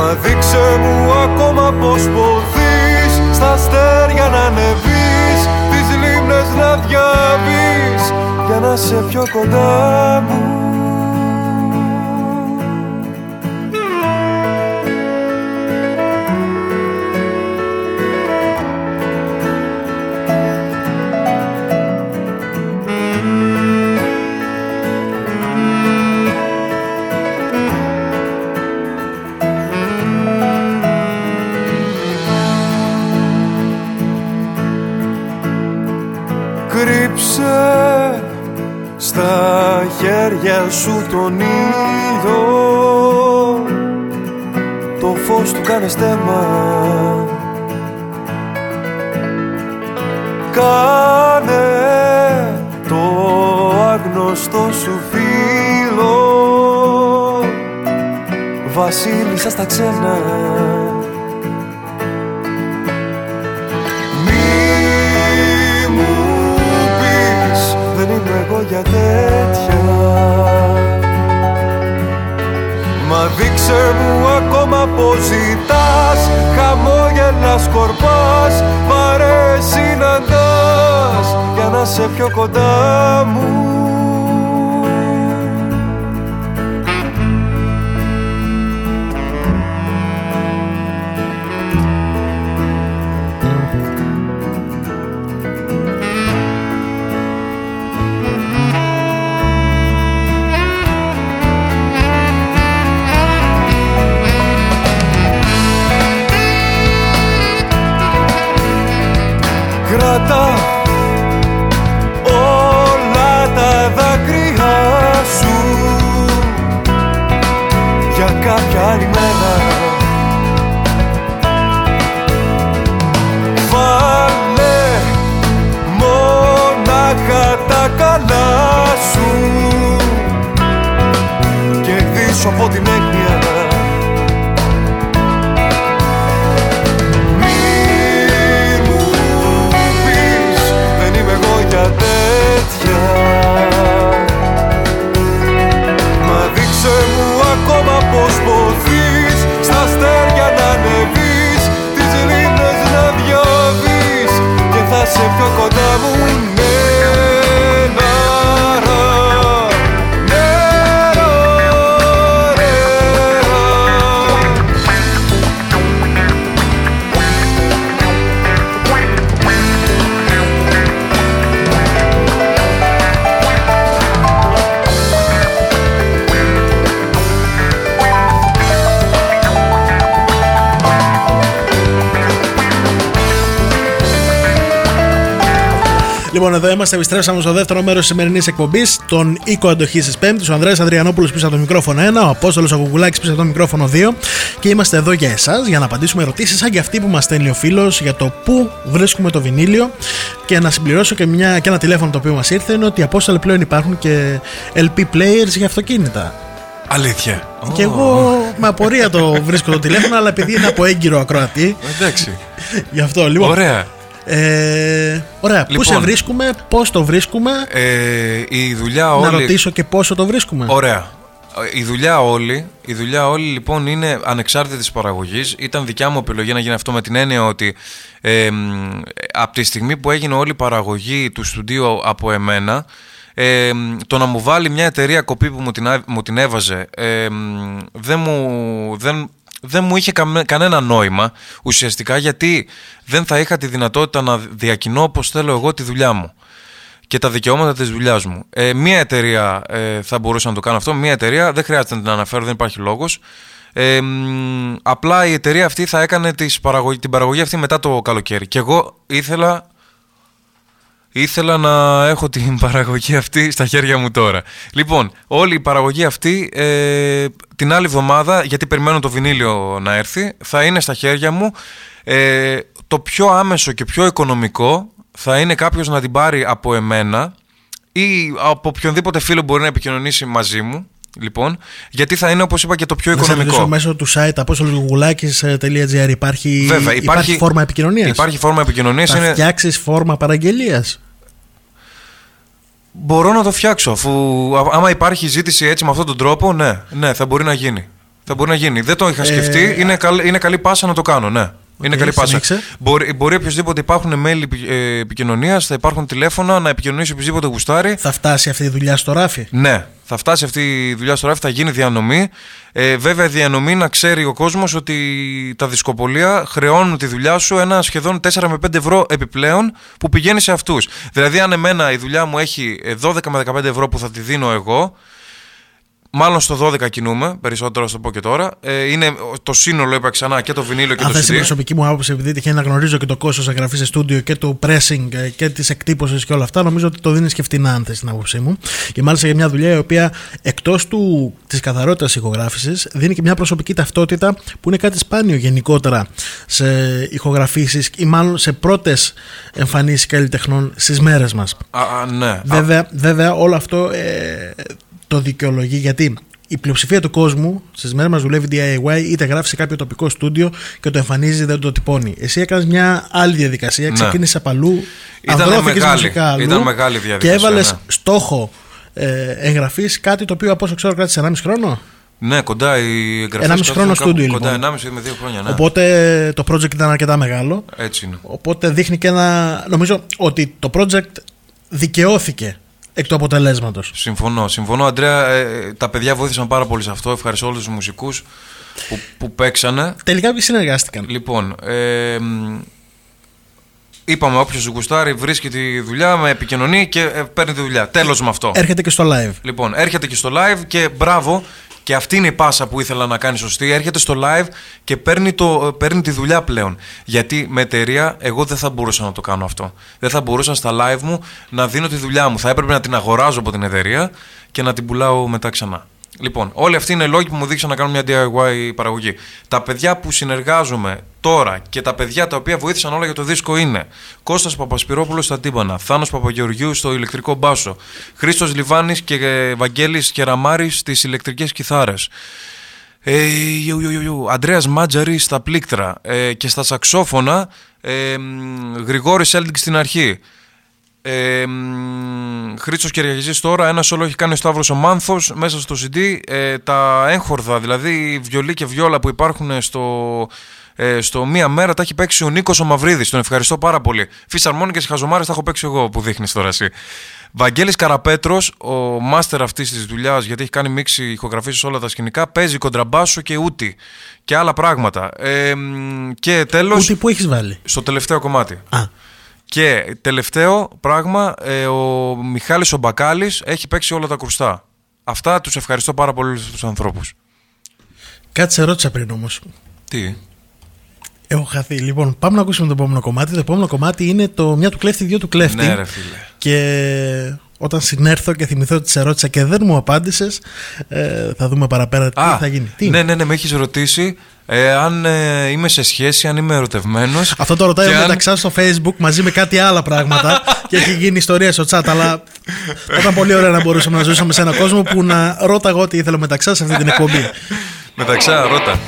Μα δείξε μου ακόμα πως ποθείς Στα αστέρια να ανεβείς Τις λίμνες να διαβείς Για να σε πιο κοντά μου Κρύψε στα χέρια σου τον ήλιο Το φως του κάνε στέμα Κάνε το άγνωστο σου φίλο. Βασίλισσα στα ξένα για τέτοια. Μα δείξε μου ακόμα πως ζητάς Χαμόγελα σκορπάς Παρέ συναντάς Για να σε πιο κοντά μου
Λοιπόν, εδώ είμαστε. Επιστρέψαμε στο δεύτερο μέρος της σημερινής εκπομπής, τον οίκο αντοχής της Πέμπτης. Ο Ανδρέας Ανδριανόπουλος πίσω από το μικρόφωνο 1, ο Απόστολος Αγουγουλάκη πίσω από το μικρόφωνο 2. Και είμαστε εδώ για εσάς για να απαντήσουμε ερωτήσεις σαν και αυτή που μας στέλνει ο φίλος για το πού βρίσκουμε το βινίλιο. Και να συμπληρώσω και, μια, και ένα τηλέφωνο το οποίο μας ήρθε είναι ότι Απόστολο πλέον υπάρχουν και LP players για αυτοκίνητα.
Αλήθεια.
Και εγώ με απορία το βρίσκω το τηλέφωνο, αλλά επειδή είναι από έγκυρο ακροατή.
Εντάξει.
Γι' αυτό λοιπόν.
Ωραία.
Ε, ωραία. Πού σε
Λοιπόν.
βρίσκουμε, πώς το βρίσκουμε;
Ε, η δουλειά
Να
όλη.
ρωτήσω και πόσο το βρίσκουμε.
Ωραία. Η δουλειά όλη, η δουλειά όλη λοιπόν είναι ανεξάρτητης της παραγωγής. Ήταν δικιά μου επιλογή να γίνει αυτό με την έννοια ότι ε, μ, από τη στιγμή που έγινε όλη η παραγωγή του στούντιο από εμένα, ε, μ, το να μου βάλει μια εταιρεία κοπή που μου την, α- μου την έβαζε ε, μ, δεν, μου, δεν, δεν μου είχε καμε- κανένα νόημα ουσιαστικά γιατί δεν θα είχα τη δυνατότητα να διακινώ όπως θέλω εγώ τη δουλειά μου και τα δικαιώματα της δουλειάς μου. Ε, μία εταιρεία ε, θα μπορούσε να το κάνω αυτό, μία εταιρεία, δεν χρειάζεται να την αναφέρω, δεν υπάρχει λόγος. Ε, μ, απλά η εταιρεία αυτή θα έκανε τις παραγωγή, την παραγωγή αυτή μετά το καλοκαίρι. Και εγώ ήθελα, ήθελα να έχω την παραγωγή αυτή στα χέρια μου τώρα. Λοιπόν, όλη η παραγωγή αυτή ε, την άλλη εβδομάδα, γιατί περιμένω το βινίλιο να έρθει, θα είναι στα χέρια μου. Ε, το πιο άμεσο και πιο οικονομικό θα είναι κάποιος να την πάρει από εμένα ή από οποιονδήποτε φίλο μπορεί να επικοινωνήσει μαζί μου. Λοιπόν, γιατί θα είναι όπως είπα και το πιο
Να σε
οικονομικό.
ρωτήσω μέσω του site απόστολογουλάκη.gr υπάρχει,
Βέβαια, υπάρχει,
φόρμα επικοινωνίας;
Υπάρχει φόρμα επικοινωνίας.
Θα
Είναι...
φτιάξεις φόρμα παραγγελίας;
Μπορώ να το φτιάξω. Αφού α- άμα υπάρχει ζήτηση έτσι με αυτόν τον τρόπο, ναι, ναι, θα μπορεί να γίνει. Θα μπορεί να γίνει. Δεν το είχα
Ε,
σκεφτεί. Είναι, καλ, είναι καλή πάσα να το κάνω, ναι. Είναι
Οκ,
καλή πάσα.
συνέχισε.
Μπορεί, μπορεί οποιοδήποτε υπάρχουν mail επικοινωνίας, θα υπάρχουν τηλέφωνα, να επικοινωνήσει οποιοδήποτε γουστάρει.
Θα φτάσει αυτή η δουλειά στο ράφι;
Ναι, θα φτάσει αυτή η δουλειά στο ράφι, θα γίνει διανομή. Ε, βέβαια, διανομή να ξέρει ο κόσμος ότι τα δισκοπωλεία χρεώνουν τη δουλειά σου ένα σχεδόν 4 με 5 ευρώ επιπλέον που πηγαίνει σε αυτούς. Δηλαδή, αν εμένα η δουλειά μου έχει ε, 12 με 15 ευρώ που θα τη δίνω εγώ, Μάλλον στο 12 κινούμε, περισσότερο, στο πω και τώρα. Ε, είναι το σύνολο, είπα ξανά, και το βινίλιο και
Αν
το
θες την
CD.
προσωπική μου άποψη, επειδή τυχαίνει να γνωρίζω και το κόστος εγγραφή σε στούντιο και του pressing ε, και τη εκτύπωση και όλα αυτά, νομίζω ότι το δίνεις και φτηνά, αν θες την άποψή μου. Και μάλιστα για μια δουλειά η οποία εκτός της καθαρότητας ηχογράφησης δίνει και μια προσωπική ταυτότητα που είναι κάτι σπάνιο γενικότερα σε ηχογραφήσεις ή μάλλον σε πρώτες εμφανίσεις καλλιτεχνών στις μέρες μας.
Α, α, ναι. Α,
Βέβαια, βέβαια όλο αυτό ε, το δικαιολογεί γιατί η πλειοψηφία του κόσμου στις μέρες μας δουλεύει DIY, είτε γράφει σε κάποιο τοπικό στούντιο και το εμφανίζει, δεν το τυπώνει. Εσύ έκανες μια άλλη διαδικασία,
Ναι.
ξεκίνησες από αλλού,
Ήταν
αγδρώθηκες
μεγάλη,
μουσικά αλλού
ήταν μεγάλη
και
διαδικασία,
έβαλες
ναι.
στόχο ε, εγγραφής, κάτι το οποίο από όσο ξέρω κράτησε 1,5 χρόνο;
ναι, κοντά οι εγγραφές
Ενάμιση
κάθονται
χρόνο
κάπου
στούντιο,
Κοντά
λοιπόν.
1,5 με 2 χρόνια, ναι.
Οπότε το project ήταν αρκετά μεγάλο.
Έτσι είναι.
Οπότε δείχνει και ένα. Νομίζω ότι το project δικαιώθηκε εκ του αποτελέσματος.
Συμφωνώ. Συμφωνώ, Αντρέα. ε, τα παιδιά βοήθησαν πάρα πολύ σε αυτό. Ευχαριστώ όλους τους μουσικούς που, που παίξανε.
Τελικά ποιοι συνεργάστηκαν.
Λοιπόν, ε, μ, είπαμε όποιος γουστάρει βρίσκει τη δουλειά, με επικοινωνεί και ε, παίρνει τη δουλειά. Τέλος με αυτό.
Έρχεται και στο live.
Λοιπόν, έρχεται και στο live και μπράβο. Και αυτή είναι η πάσα που ήθελα να κάνει σωστή. Έρχεται στο live και παίρνει, το, παίρνει τη δουλειά πλέον. Γιατί με εταιρεία εγώ δεν θα μπορούσα να το κάνω αυτό. Δεν θα μπορούσα στα live μου να δίνω τη δουλειά μου. Θα έπρεπε να την αγοράζω από την εταιρεία και να την πουλάω μετά ξανά. Λοιπόν, όλοι αυτοί είναι λόγοι που μου δείξαν να κάνω μια DIY παραγωγή. Τα παιδιά που συνεργάζομαι τώρα και τα παιδιά τα οποία βοήθησαν όλα για το δίσκο είναι Κώστας Παπασπυρόπουλος στα τύμπανα, Θάνος Παπαγεωργίου στο ηλεκτρικό μπάσο, Χρήστος Λιβάνης και ε, Βαγγέλης Κεραμάρης στις ηλεκτρικές κιθάρες. Ε, ιου, ιου, ιου, ιου. Ανδρέας Μάτζαρη στα πλήκτρα ε, και στα σαξόφωνα ε, μ, Γρηγόρης Έλντιγκ στην αρχή. Ε, μ, Χρήστος Κυριακής τώρα, ένα σόλο έχει κάνει ο Σταύρος ο Μάνθος μέσα στο CD. Ε, τα έγχορδα, δηλαδή βιολί και βιόλα που υπάρχουν στο, ε, στο μία μέρα τα έχει παίξει ο Νίκος ο Μαυρίδης. Τον ευχαριστώ πάρα πολύ. Φυσαρμόνικες χαζομάρες τα έχω παίξει εγώ που δείχνεις τώρα εσύ. Βαγγέλης Καραπέτρος, ο μάστερ αυτής της δουλειάς, γιατί έχει κάνει μίξη ηχογραφήσεις σε όλα τα σκηνικά, παίζει κοντραμπάσο και ούτι και άλλα πράγματα. Ε, μ, και τέλος,
Ούτε που έχεις βάλει.
στο τελευταίο κομμάτι.
Α,
Και τελευταίο πράγμα, ε, ο Μιχάλης ο Μπακάλης έχει παίξει όλα τα κρουστά. Αυτά τους ευχαριστώ πάρα πολύ στους ανθρώπους.
κάτι σε ρώτησα πριν όμως.
Τι,
Έχω χαθεί. Λοιπόν, πάμε να ακούσουμε το επόμενο κομμάτι. Το επόμενο κομμάτι είναι το μια του κλέφτη, δύο του κλέφτη.
Ναι, ρε φίλε.
Και όταν συνέρθω και θυμηθώ ότι σε ρώτησα και δεν μου απάντησες, ε, θα δούμε παραπέρα τι
Α,
θα γίνει. Τι
ναι,
είναι;
ναι, ναι, με έχεις ρωτήσει ε, αν ε, είμαι σε σχέση, αν είμαι ερωτευμένος.
Αυτό το ρωτάει ο Μεταξά στο Facebook μαζί με κάτι άλλα πράγματα και έχει γίνει ιστορία στο chat. Αλλά θα ήταν πολύ ωραία να μπορούσαμε να ζούσαμε σε έναν κόσμο που να ρώταγα ό,τι ήθελα ο Μεταξά σε αυτή την εκπομπή.
Μεταξά, ρώτα.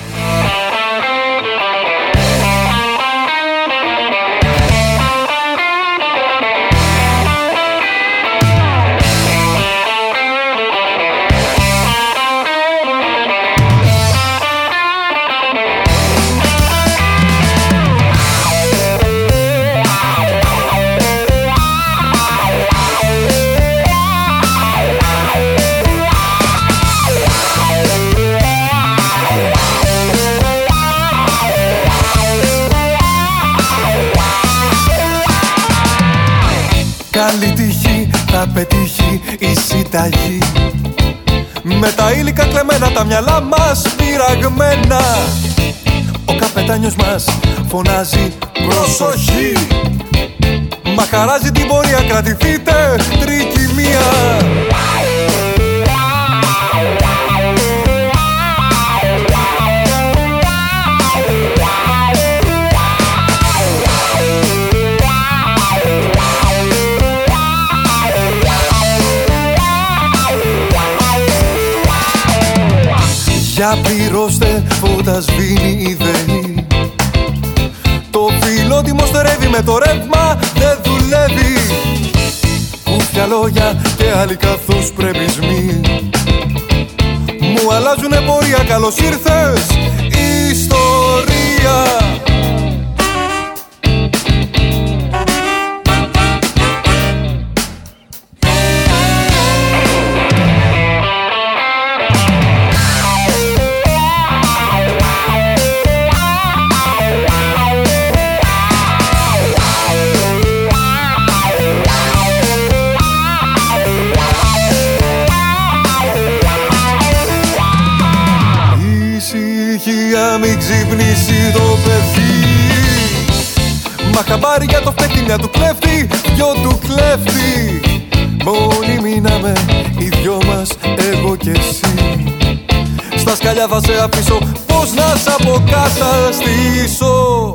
Συνταγή. Με τα υλικά κλεμμένα τα μυαλά μας πειραγμένα. Ο καπετάνιος μας φωνάζει προσοχή. Μα χαράζει την πορεία κρατηθείτε τρικυμία φώτα σβήνει η ΔΕΗ Το φιλότιμο στερεύει με το ρεύμα δεν δουλεύει. Κούφια λόγια και άλλοι καθώς πρεπισμοί Μου αλλάζουνε πορεία καλώς ήρθες ιστορία Μα χαμπάρι για το φταίχτη μια του κλέφτη Δυο του κλέφτη. Μόνοι μείναμε οι δυο μας εγώ και εσύ. Στα σκαλιά θα σε αφήσω Πώς να σ' αποκαταστήσω;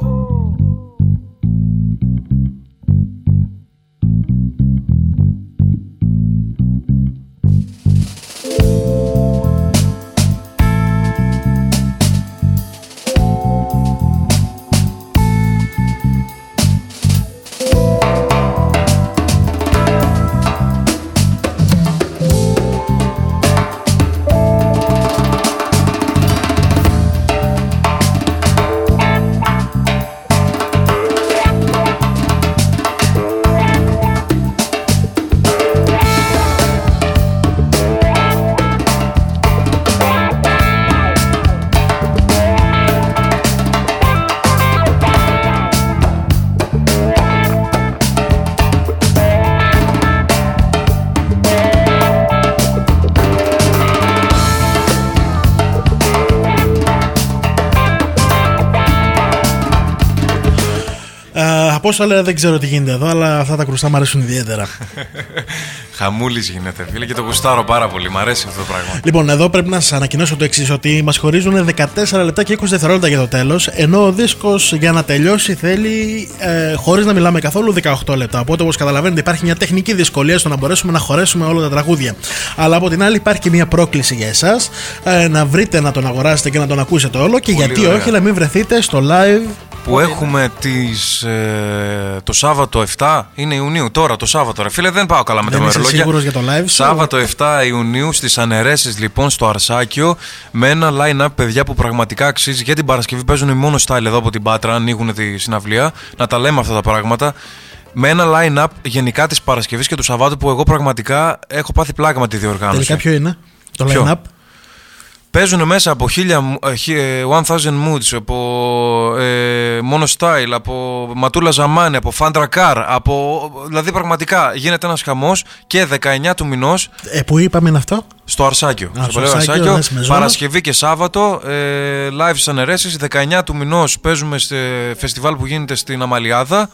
Ε, από όσο λέω δεν ξέρω τι γίνεται εδώ, αλλά αυτά τα κρουστά μου αρέσουν ιδιαίτερα.
Χαμούλης γίνεται, φίλε, και το γουστάρω πάρα πολύ. Μ' αρέσει αυτό το πράγμα.
Λοιπόν, εδώ πρέπει να σας ανακοινώσω το εξής: Ότι μας χωρίζουν 14 λεπτά και 20 δευτερόλεπτα για το τέλος, ενώ ο δίσκος για να τελειώσει θέλει, ε, χωρίς να μιλάμε καθόλου, 18 λεπτά. Οπότε, όπως καταλαβαίνετε, υπάρχει μια τεχνική δυσκολία στο να μπορέσουμε να χωρέσουμε όλα τα τραγούδια. Αλλά από την άλλη, υπάρχει και μια πρόκληση για εσάς ε, να βρείτε να τον αγοράσετε και να τον ακούσετε όλο. Και
Πολύ
γιατί
ωραία.
όχι, να μην βρεθείτε στο live.
Που έχουμε τις, ε, το Σάββατο 7 είναι Ιουνίου. Τώρα το Σάββατο, ρε φίλε, δεν πάω καλά με τα
Δεν είσαι
μερολόγια.
σίγουρος για το live σου;
Σάββατο 7 Ιουνίου στις Αναιρέσεις λοιπόν στο Αρσάκιο με ένα line-up παιδιά που πραγματικά αξίζει. Για την Παρασκευή παίζουν μόνο style εδώ από την Πάτρα, ανοίγουν τη συναυλία. Να τα λέμε αυτά τα πράγματα. Με ένα line-up γενικά της Παρασκευής και του Σαββάτου που εγώ πραγματικά έχω πάθει πλάκα με τη διοργάνωση.
Τελικά ποιο είναι το
Ποιο;
line-up;
Παίζουν μέσα από 1000, ε, χι- ε, 1000 moods, από ε, Mono Style, από Ματούλα Ζαμάνη, από Φάντρα Καρ, από. Δηλαδή πραγματικά γίνεται ένας χαμός και 19 του μηνός
Ε, που είπαμε είναι αυτό;
Στο Αρσάκιο.
Α,
στο
στο
παλαιό
Αρσάκιο,
Αρσάκιο.
ναι, στη Μεζόνα.
Παρασκευή και Σάββατο. Ε, live στι αναιρέσει. 19 του μηνός παίζουμε σε φεστιβάλ που γίνεται στην Αμαλιάδα.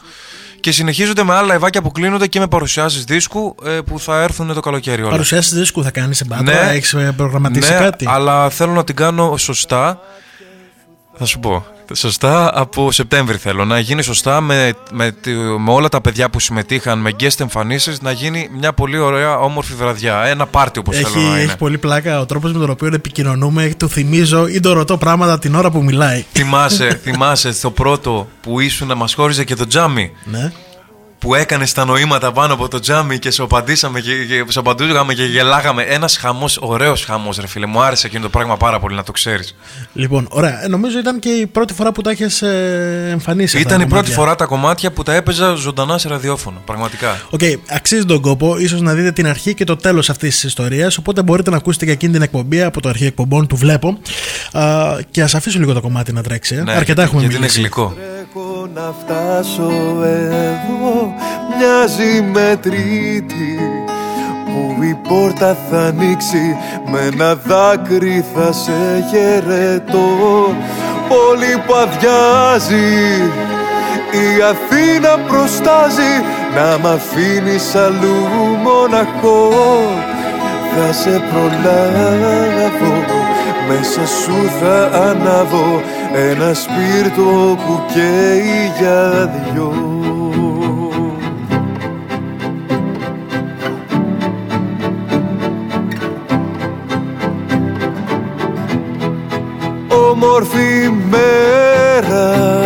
Και συνεχίζονται με άλλα liveάκια που κλείνονται και με παρουσιάσεις δίσκου ε, που θα έρθουν το καλοκαίρι όλα.
Παρουσιάσεις δίσκου θα κάνεις σε μπάτρα,
Ναι.
έχεις προγραμματίσει
ναι,
κάτι;
αλλά θέλω να την κάνω σωστά. Θα σου πω. Σωστά από Σεπτέμβρη θέλω να γίνει σωστά με, με, τη- με όλα τα παιδιά που συμμετείχαν με guest εμφανίσεις να γίνει μια πολύ ωραία όμορφη βραδιά. Ένα πάρτι όπως
Έχει,
θέλω να είναι.
έχει πολύ πλάκα ο τρόπος με τον οποίο επικοινωνούμε. Του θυμίζω ή το ρωτώ πράγματα την ώρα που μιλάει.
Θυμάσαι, θυμάσαι στο πρώτο που ήσουν να μας χώριζε και το τζάμι
Ναι.
Που έκανες τα νοήματα πάνω από το τζάμι και σου απαντήσαμε και, και, σου απαντούσαμε και γελάγαμε. Ένας χαμός, ωραίος χαμός ρε φίλε. Μου άρεσε εκείνο το πράγμα πάρα πολύ να το ξέρεις.
Λοιπόν, ωραία. Ε, Νομίζω ήταν και η πρώτη φορά που τα έχεις εμφανίσει. αυτά
Ήταν
τα
η πρώτη
κομμάτια.
φορά τα κομμάτια που τα έπαιζα ζωντανά σε ραδιόφωνο. Πραγματικά.
Οκ, αξίζει τον κόπο ίσως να δείτε την αρχή και το τέλος αυτής της ιστορίας. Οπότε μπορείτε να ακούσετε και εκείνη την εκπομπή από το αρχείο εκπομπών του Βλέπω. Α, και ας αφήσω λίγο το κομμάτι να τρέξει. ε.
Ναι,
Αρκετά
γιατί-
έχουμε
γιατί είναι
μιλήσει.
γλυκό.
Τρέχω να φτάσω εδώ. Μοιάζει με τρίτη Που η πόρτα θα ανοίξει. Με ένα δάκρυ θα σε χαιρετώ. Πολύ που αδειάζει Η Αθήνα προστάζει. Να μ' αφήνεις αλλού μοναχό. Θα σε προλάβω Μέσα σου θα ανάβω Ένα σπίρτο που καίει για δυο. Όμορφη μέρα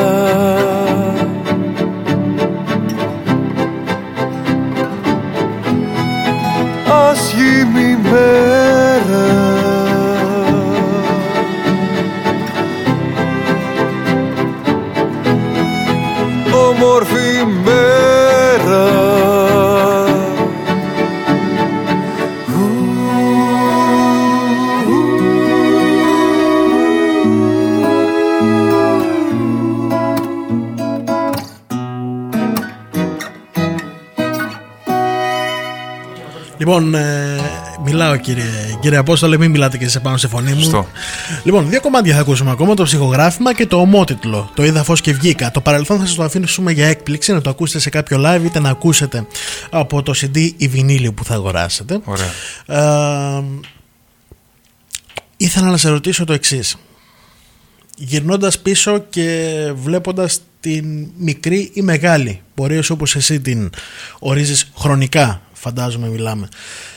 Λοιπόν, ε, μιλάω κύριε, κύριε Απόστολε, μην μιλάτε και σε πάνω σε φωνή μου.
Σωστό.
Λοιπόν, δύο κομμάτια θα ακούσουμε ακόμα: το ψυχογράφημα και το ομότιτλο. Το είδα φως και βγήκα. Το παρελθόν θα σας το αφήσουμε για έκπληξη, να το ακούσετε σε κάποιο live είτε να ακούσετε από το CD ή βινίλιο που θα αγοράσετε.
Ωραία.
Ε, ήθελα να σε ρωτήσω το εξής. Γυρνώντας πίσω και βλέποντας την μικρή ή μεγάλη πορεία σου όπως εσύ την ορίζεις χρονικά φαντάζομαι μιλάμε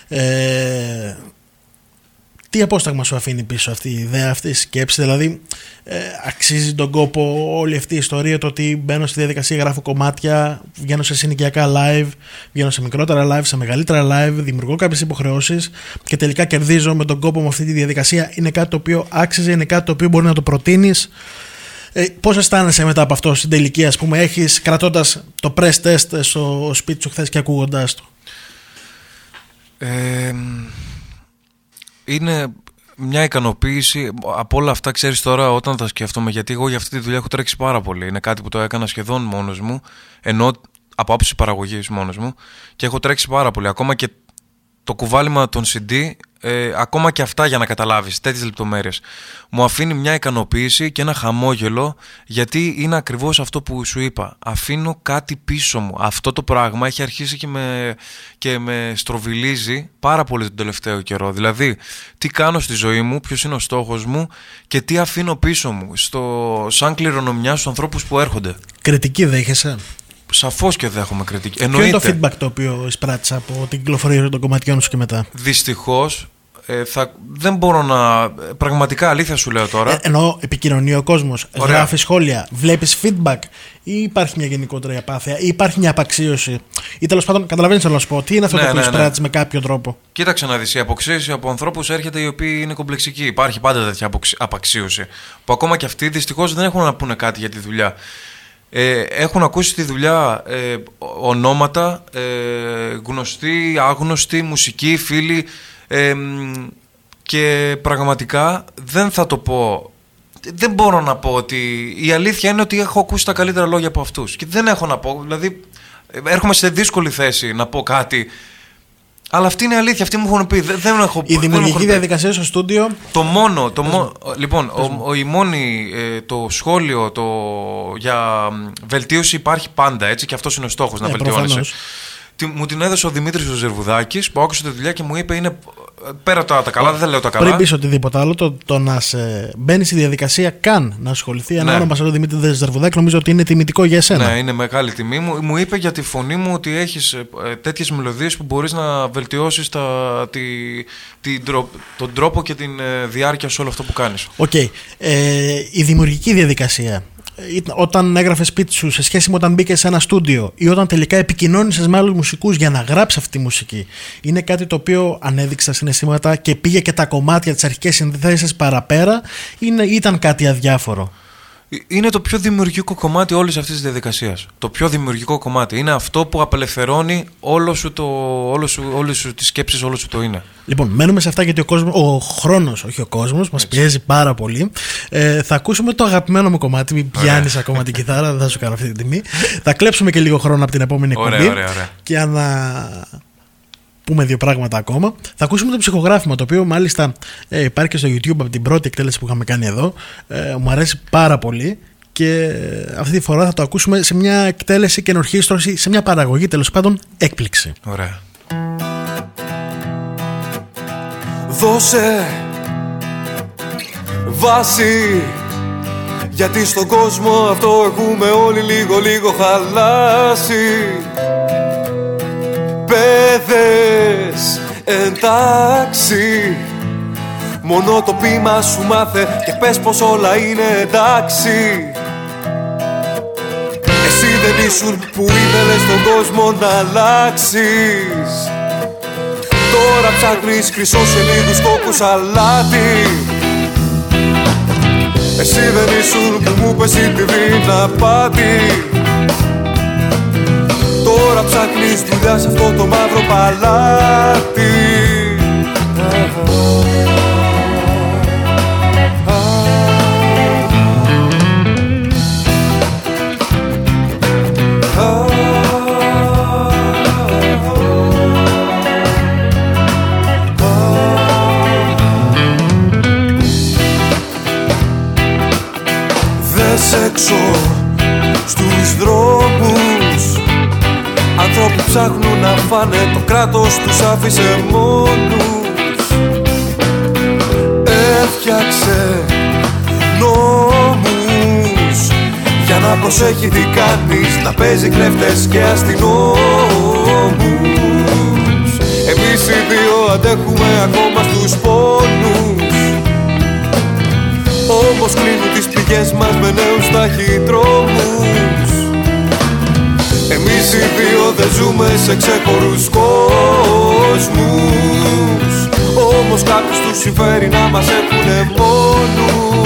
ε, τι απόσταγμα σου αφήνει πίσω αυτή η ιδέα, αυτή η σκέψη δηλαδή ε, αξίζει τον κόπο όλη αυτή η ιστορία το ότι μπαίνω στη διαδικασία, γράφω κομμάτια βγαίνω σε συνοικιακά live βγαίνω σε μικρότερα live, σε μεγαλύτερα live δημιουργώ κάποιες υποχρεώσεις και τελικά κερδίζω με τον κόπο μου αυτή τη διαδικασία είναι κάτι το οποίο άξιζε, είναι κάτι το οποίο μπορεί να το προτείνεις ε, Πώς αισθάνεσαι μετά από αυτό στην τελική, ας πούμε, έχεις κρατώντας το press test στο σπίτι σου χθες και ακούγοντάς το;
Ε, είναι μια ικανοποίηση από όλα αυτά, ξέρεις τώρα, όταν τα σκέφτομαι, γιατί εγώ για αυτή τη δουλειά έχω τρέξει πάρα πολύ. Είναι κάτι που το έκανα σχεδόν μόνος μου, ενώ από άποψη παραγωγής μόνος μου, και έχω τρέξει πάρα πολύ. Ακόμα και το κουβάλιμα των CD, ε, ακόμα και αυτά για να καταλάβεις τέτοιες λεπτομέρειες, μου αφήνει μια ικανοποίηση και ένα χαμόγελο, γιατί είναι ακριβώς αυτό που σου είπα. Αφήνω κάτι πίσω μου. Αυτό το πράγμα έχει αρχίσει και με, και με στροβιλίζει πάρα πολύ τον τελευταίο καιρό. Δηλαδή, τι κάνω στη ζωή μου, ποιος είναι ο στόχος μου και τι αφήνω πίσω μου, στο, σαν κληρονομιά στους ανθρώπους που έρχονται.
Κριτική δέχεσαι.
Σαφώς και δέχομαι κριτική.
Ποιο είναι το feedback το οποίο εισπράττει από την κυκλοφορία των κομματιών σου και μετά;
Δυστυχώς. Ε, θα, δεν μπορώ να. Πραγματικά αλήθεια σου λέω τώρα.
Ε, εννοώ επικοινωνεί ο κόσμος,
Ωραία.
γράφεις σχόλια, βλέπεις feedback ή υπάρχει μια γενικότερη απάθεια ή υπάρχει μια απαξίωση; Ή τέλος πάντων, καταλαβαίνεις τι θέλω να σου πω. Τι είναι αυτό
Ναι,
το οποίο
ναι, ναι.
εισπράττεις με κάποιο τρόπο;
Κοίταξε να δεις. Η αποξίωση από ανθρώπους έρχεται οι οποίοι είναι κομπλεξικοί. Υπάρχει πάντα τέτοια αποξ- απαξίωση. Που ακόμα και αυτοί δυστυχώς δεν έχουν να πούνε κάτι για τη δουλειά. Ε, έχουν ακούσει τη δουλειά ε, ονόματα, ε, γνωστοί, άγνωστοι, μουσικοί, φίλοι ε, μ, και πραγματικά δεν θα το πω δεν μπορώ να πω ότι η αλήθεια είναι ότι έχω ακούσει τα καλύτερα λόγια από αυτούς. Και δεν έχω να πω, δηλαδή ε, έρχομαι σε δύσκολη θέση να πω κάτι Αλλά αυτή είναι η αλήθεια, αυτή μου έχουν πει. Δεν, δεν έχω,
Η
δεν μου
δημιουργική
έχουν πει.
διαδικασία στο στούντιο.
Το μόνο, το μο... λοιπόν, ο, ο, η μόνη, ε, το σχόλιο το, για μ, βελτίωση υπάρχει πάντα, έτσι, και αυτός είναι ο στόχος, να
Ναι,
βελτιώνεσαι.
προφανώς.
Τι- Μου την έδωσε ο Δημήτρης ο Ζερβουδάκης που άκουσε τη δουλειά και μου είπε είναι ε, πέρα τα, τα καλά, δεν λέω τα καλά.
Πριν πεις οτιδήποτε άλλο, το, το να σε μπαίνει στη διαδικασία καν να ασχοληθεί ένα
Ναι.
όνομα σαν τον Δημήτρη Ζερβουδάκη, νομίζω ότι είναι τιμητικό για εσένα.
Ναι, είναι μεγάλη τιμή μου. Μου είπε για τη φωνή μου ότι έχεις τέτοιες μελωδίες που μπορείς να βελτιώσεις τη, την τρο- τον τρόπο και την ε, διάρκεια σε όλο αυτό που κάνεις.
Οκ. Ε, η δημιουργική διαδικασία. Ε, ήταν- Όταν έγραφες σπίτι σου σε σχέση με όταν μπήκες σε ένα στούντιο ή όταν τελικά επικοινώνησες με άλλους μουσικούς για να γράψεις αυτή τη μουσική, είναι κάτι το οποίο ανέδειξε τα συναισθήματα και πήγε και τα κομμάτια, τις αρχικές συνθέσει παραπέρα, ή είναι- ήταν κάτι αδιάφορο.
Είναι το πιο δημιουργικό κομμάτι όλης αυτής της διαδικασίας. Το πιο δημιουργικό κομμάτι. Είναι αυτό που απελευθερώνει όλο σου το, όλο σου, όλες σου τις σκέψεις, όλο σου το είναι.
Λοιπόν, μένουμε σε αυτά γιατί ο, κόσμος, ο χρόνος, όχι ο κόσμος, μας πιέζει πάρα πολύ. Ε, θα ακούσουμε το αγαπημένο μου κομμάτι, μην πιάνεις ακόμα την κιθάρα, δεν θα σου κάνω αυτή την τιμή. θα κλέψουμε και λίγο χρόνο από την επόμενη
Ωραία,
εκπομπή.
ωραία, ωραία.
Και να πούμε δύο πράγματα ακόμα. Θα ακούσουμε το ψυχογράφημα, το οποίο μάλιστα ε, υπάρχει και στο YouTube από την πρώτη εκτέλεση που είχαμε κάνει εδώ. Ε, μου αρέσει πάρα πολύ. Και ε, αυτή τη φορά θα το ακούσουμε σε μια εκτέλεση και ενορχήστρωση, σε μια παραγωγή τέλος πάντων έκπληξη.
Ωραία.
Δώσε βάση Γιατί στον κόσμο αυτό έχουμε όλοι λίγο λίγο χαλάσει Παιδες εντάξει Μόνο το πείμα σου μάθε και πες πως όλα είναι εντάξει. Εσύ δεν ήσουν που ήθελες τον κόσμο να αλλάξεις. Τώρα ψάχνεις χρυσό σε λίγους κόκκους αλάτι. Εσύ δεν ήσουν που μου πες η να πάτη Τώρα ψάχνεις δουλειά σε αυτό το μαύρο παλάτι ψάχνουν να φάνε. Το κράτος τους άφησε μόνους. Έφτιαξε νόμους Για να προσέχει τι κάνεις Να παίζει κλέφτες και αστυνόμους. Εμείς οι δύο αντέχουμε ακόμα στους πόνους. Όμως κλείνουν τις πηγές μας με νέους ταχυδρόμους Εμείς οι δύο δεν ζούμε σε ξεχωρούς κόσμους. Όμως κάποιους τους συμφέρει να μας έχουνε μόνους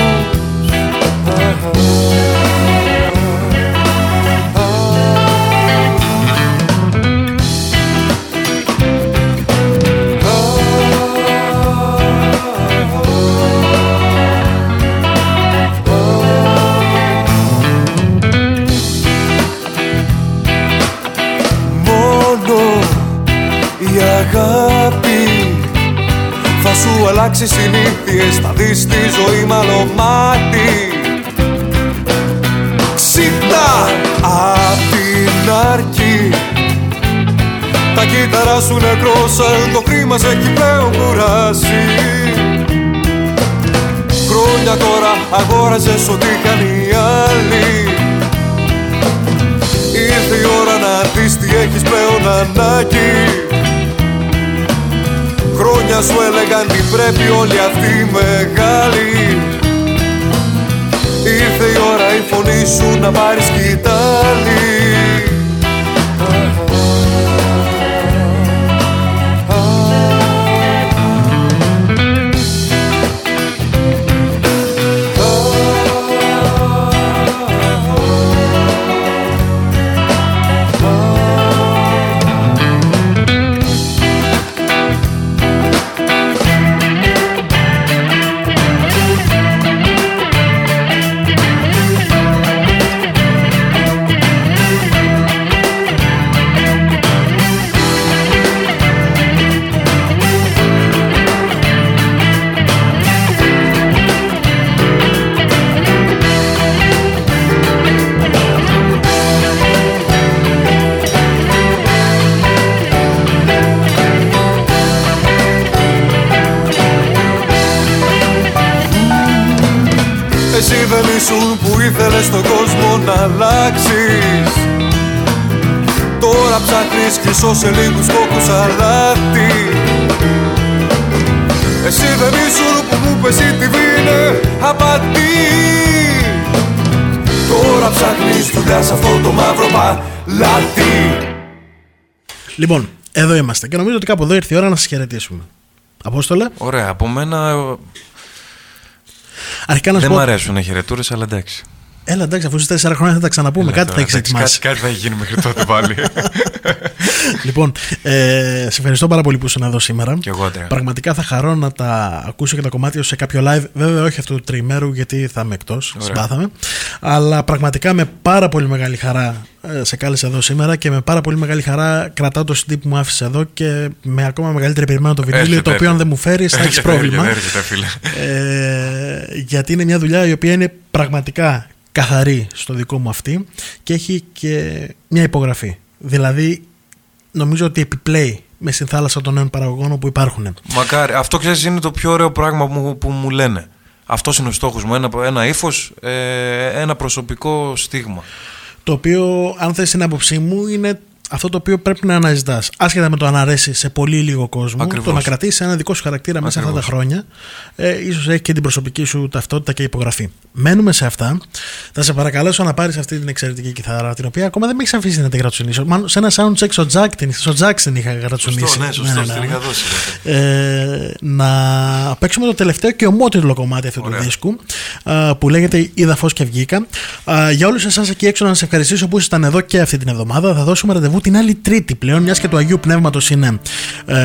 αλλάξει συνήθειες Θα δεις τη ζωή με άλλο μάτι. Ξύπνα απ' την αρκή Τα κύτταρα σου νεκρώσαν Το χρήμα σε έχει πλέον κουράσει Χρόνια τώρα αγόραζες ό,τι είχαν οι άλλοι Ήρθε η ώρα να δεις τι έχεις πλέον ανάγκη Χρόνια σου έλεγαν τι πρέπει όλοι αυτοί οι μεγάλοι. Ήρθε η ώρα η φωνή σου να πάρεις σκητάλη
Τώρα ψάχνεις χρυσός σε λίγους κόκκους αλάτι Εσύ δεν ήσουν που μου πες η TV είναι απατή Τώρα ψάχνεις δουλειά σε αυτό το μαύρο παλάτι
Λοιπόν, εδώ είμαστε και νομίζω ότι κάπου εδώ ήρθε η ώρα να σας χαιρετήσουμε. Απόστολε.
Ωραία, από μένα
Αρχικά να σου
δεν
πω.
μου αρέσουν οι χαιρετούρες, αλλά εντάξει.
Έλα, εντάξει, αφού είσαι τέσσερα χρόνια θα τα ξαναπούμε.
Έλα
κάτι θα
τώρα,
έχεις
εντάξει,
ετοιμάσει.
Κάτι, κάτι θα έχει γίνει μέχρι τότε πάλι.
λοιπόν, ε, σε ευχαριστώ πάρα πολύ που ήσουν εδώ σήμερα.
Κι εγώ, Αντρέα.
Πραγματικά θα χαρώ να τα ακούσω και τα κομμάτια σου σε κάποιο live. Βέβαια, όχι αυτού του τριημέρου, γιατί θα είμαι εκτός. Συμπάθαμε. Αλλά πραγματικά με πάρα πολύ μεγάλη χαρά ε, σε κάλεσα εδώ σήμερα και με πάρα πολύ μεγάλη χαρά κρατάω το CD που μου άφησες εδώ και με ακόμα μεγαλύτερη περιμένω το βινίλιο.
Έρχεται,
το οποίο, αν
έρχεται.
δεν μου φέρει, θα έχεις
Έρχεται,
πρόβλημα.
έρχεται, έρχεται, φίλε.
Ε, γιατί είναι μια δουλειά η οποία είναι πραγματικά καθαρή στο δικό μου αυτή και έχει και μια υπογραφή. Δηλαδή, νομίζω ότι επιπλέει με στην θάλασσα των νέων παραγωγών που υπάρχουν.
Μακάρι. Αυτό ξέρεις είναι το πιο ωραίο πράγμα που, μου- που μου λένε. Αυτός είναι ο στόχος μου. Ένα, ένα ύφος, ένα προσωπικό στίγμα.
Το οποίο, αν θες την άποψή μου, είναι αυτό το οποίο πρέπει να αναζητάς. Άσχετα με το αν αρέσει σε πολύ λίγο κόσμο,
Ακριβώς.
το να κρατήσεις ένα δικό σου χαρακτήρα μέσα αυτά τα
Ακριβώς.
χρόνια, ε, ίσως έχει και την προσωπική σου ταυτότητα και υπογραφή. Μένουμε σε αυτά. Θα σε παρακαλέσω να πάρεις αυτή την εξαιρετική κιθάρα, την οποία ακόμα δεν με έχεις αφήσει να την γρατσουνίσω. Μάλλον σε ένα soundcheck στο Jack την, στο Jack την είχα γρατσουνίσει.
Σωστό, ναι, σωστό. Στην είχα δώσει.
Ε, να παίξουμε το τελευταίο και ομότιτλο κομμάτι αυτού του δίσκου α, που λέγεται Είδα φως και βγήκα. Α, για όλους εσάς εκεί έξω να σας ευχαριστήσω που ήσασταν εδώ και αυτή την εβδομάδα. Θα δώσουμε ραντεβού την άλλη Τρίτη πλέον, μιας και του Αγίου Πνεύματος είναι ε,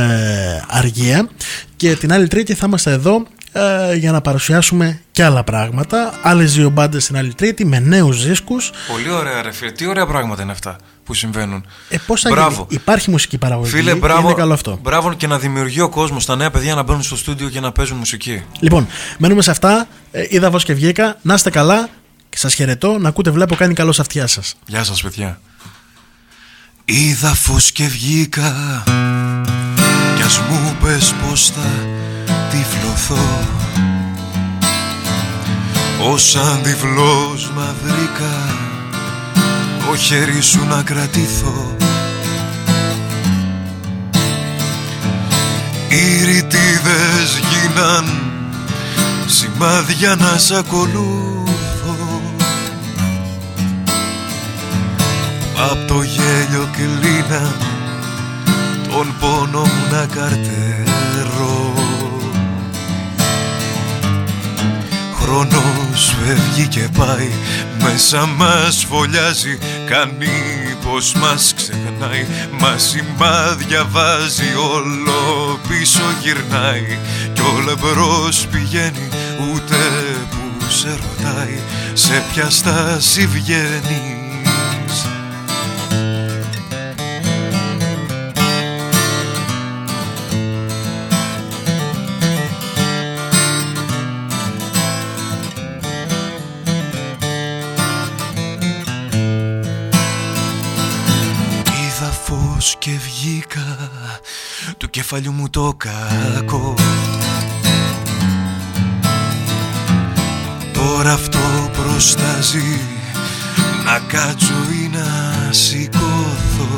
αργία. Και την άλλη Τρίτη θα είμαστε εδώ ε, για να παρουσιάσουμε και άλλα πράγματα. Άλλες δύο μπάντες την άλλη Τρίτη με νέους δίσκους.
Πολύ ωραία, ρε φίλε. Τι ωραία πράγματα είναι αυτά που συμβαίνουν.
Ε, πώς θα
Μπράβο.
γίνει. Υπάρχει μουσική παραγωγή.
Φίλε,
και
μπράβο,
Είναι καλό αυτό.
μπράβο και να δημιουργεί ο κόσμος τα νέα παιδιά να μπαίνουν στο στούντιο και να παίζουν μουσική.
Λοιπόν, μένουμε σε αυτά. Ε, είδα φως και βγήκα. Να είστε καλά και σας χαιρετώ. Να ακούτε, βλέπω, κάνει καλό σε αυτιά σας.
Γεια σας παιδιά. Είδα φως και βγήκα Κι ας μου πες πως θα τυφλωθώ Ως αντιβλός να βρήκα Το χέρι σου να κρατήθω Οι ρητίδες γίναν Σημάδια να σ' ακολούθω Απ' το γέλιο κλείναν Τον πόνο μου να καρτερώ. Χρόνος φεύγει και πάει Μέσα μας φωλιάζει Κάνει πως μας ξεχνάει Μα σημάδια βάζει Όλο πίσω γυρνάει. Κι όλο μπρος πηγαίνει Ούτε που σε ρωτάει Σε ποια στάση βγαίνεις κεφαλιού μου το κακό. Τώρα αυτό προστάζει Να κάτσω ή να σηκώθω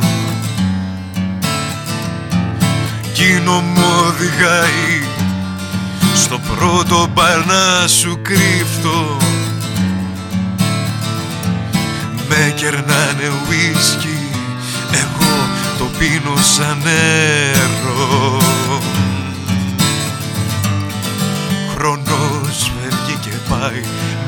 Εκείνο μου οδηγάει Στο πρώτο μπαρ να σου κρύφτω. Με κερνάνε ουίσκι Εγώ το πίνω σαν νερό. Χρόνος φεύγει και πάει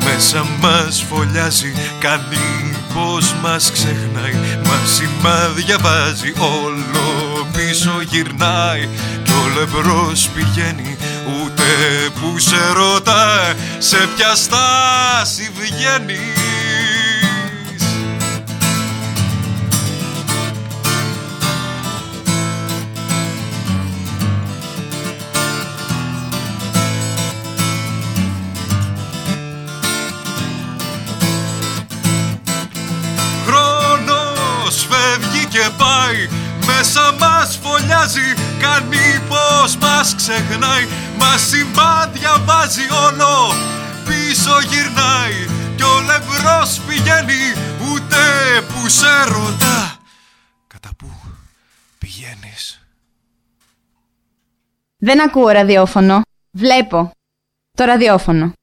Μέσα μας φωλιάζει Κάνει πως μας ξεχνάει. Μας σημάδια βάζει Όλο πίσω γυρνάει. Κι όλο εμπρός πηγαίνει Ούτε που σε ρωτάει Σε ποια στάση βγαίνεις φωλιάζει Κάνει πως μας ξεχνάει Μας σημάδια βάζει όλο πίσω γυρνάει Κι ο λεμπρός πηγαίνει ούτε που σε ρωτά Κατά πού πηγαίνεις;
Δεν ακούω ραδιόφωνο. Βλέπω. Το ραδιόφωνο.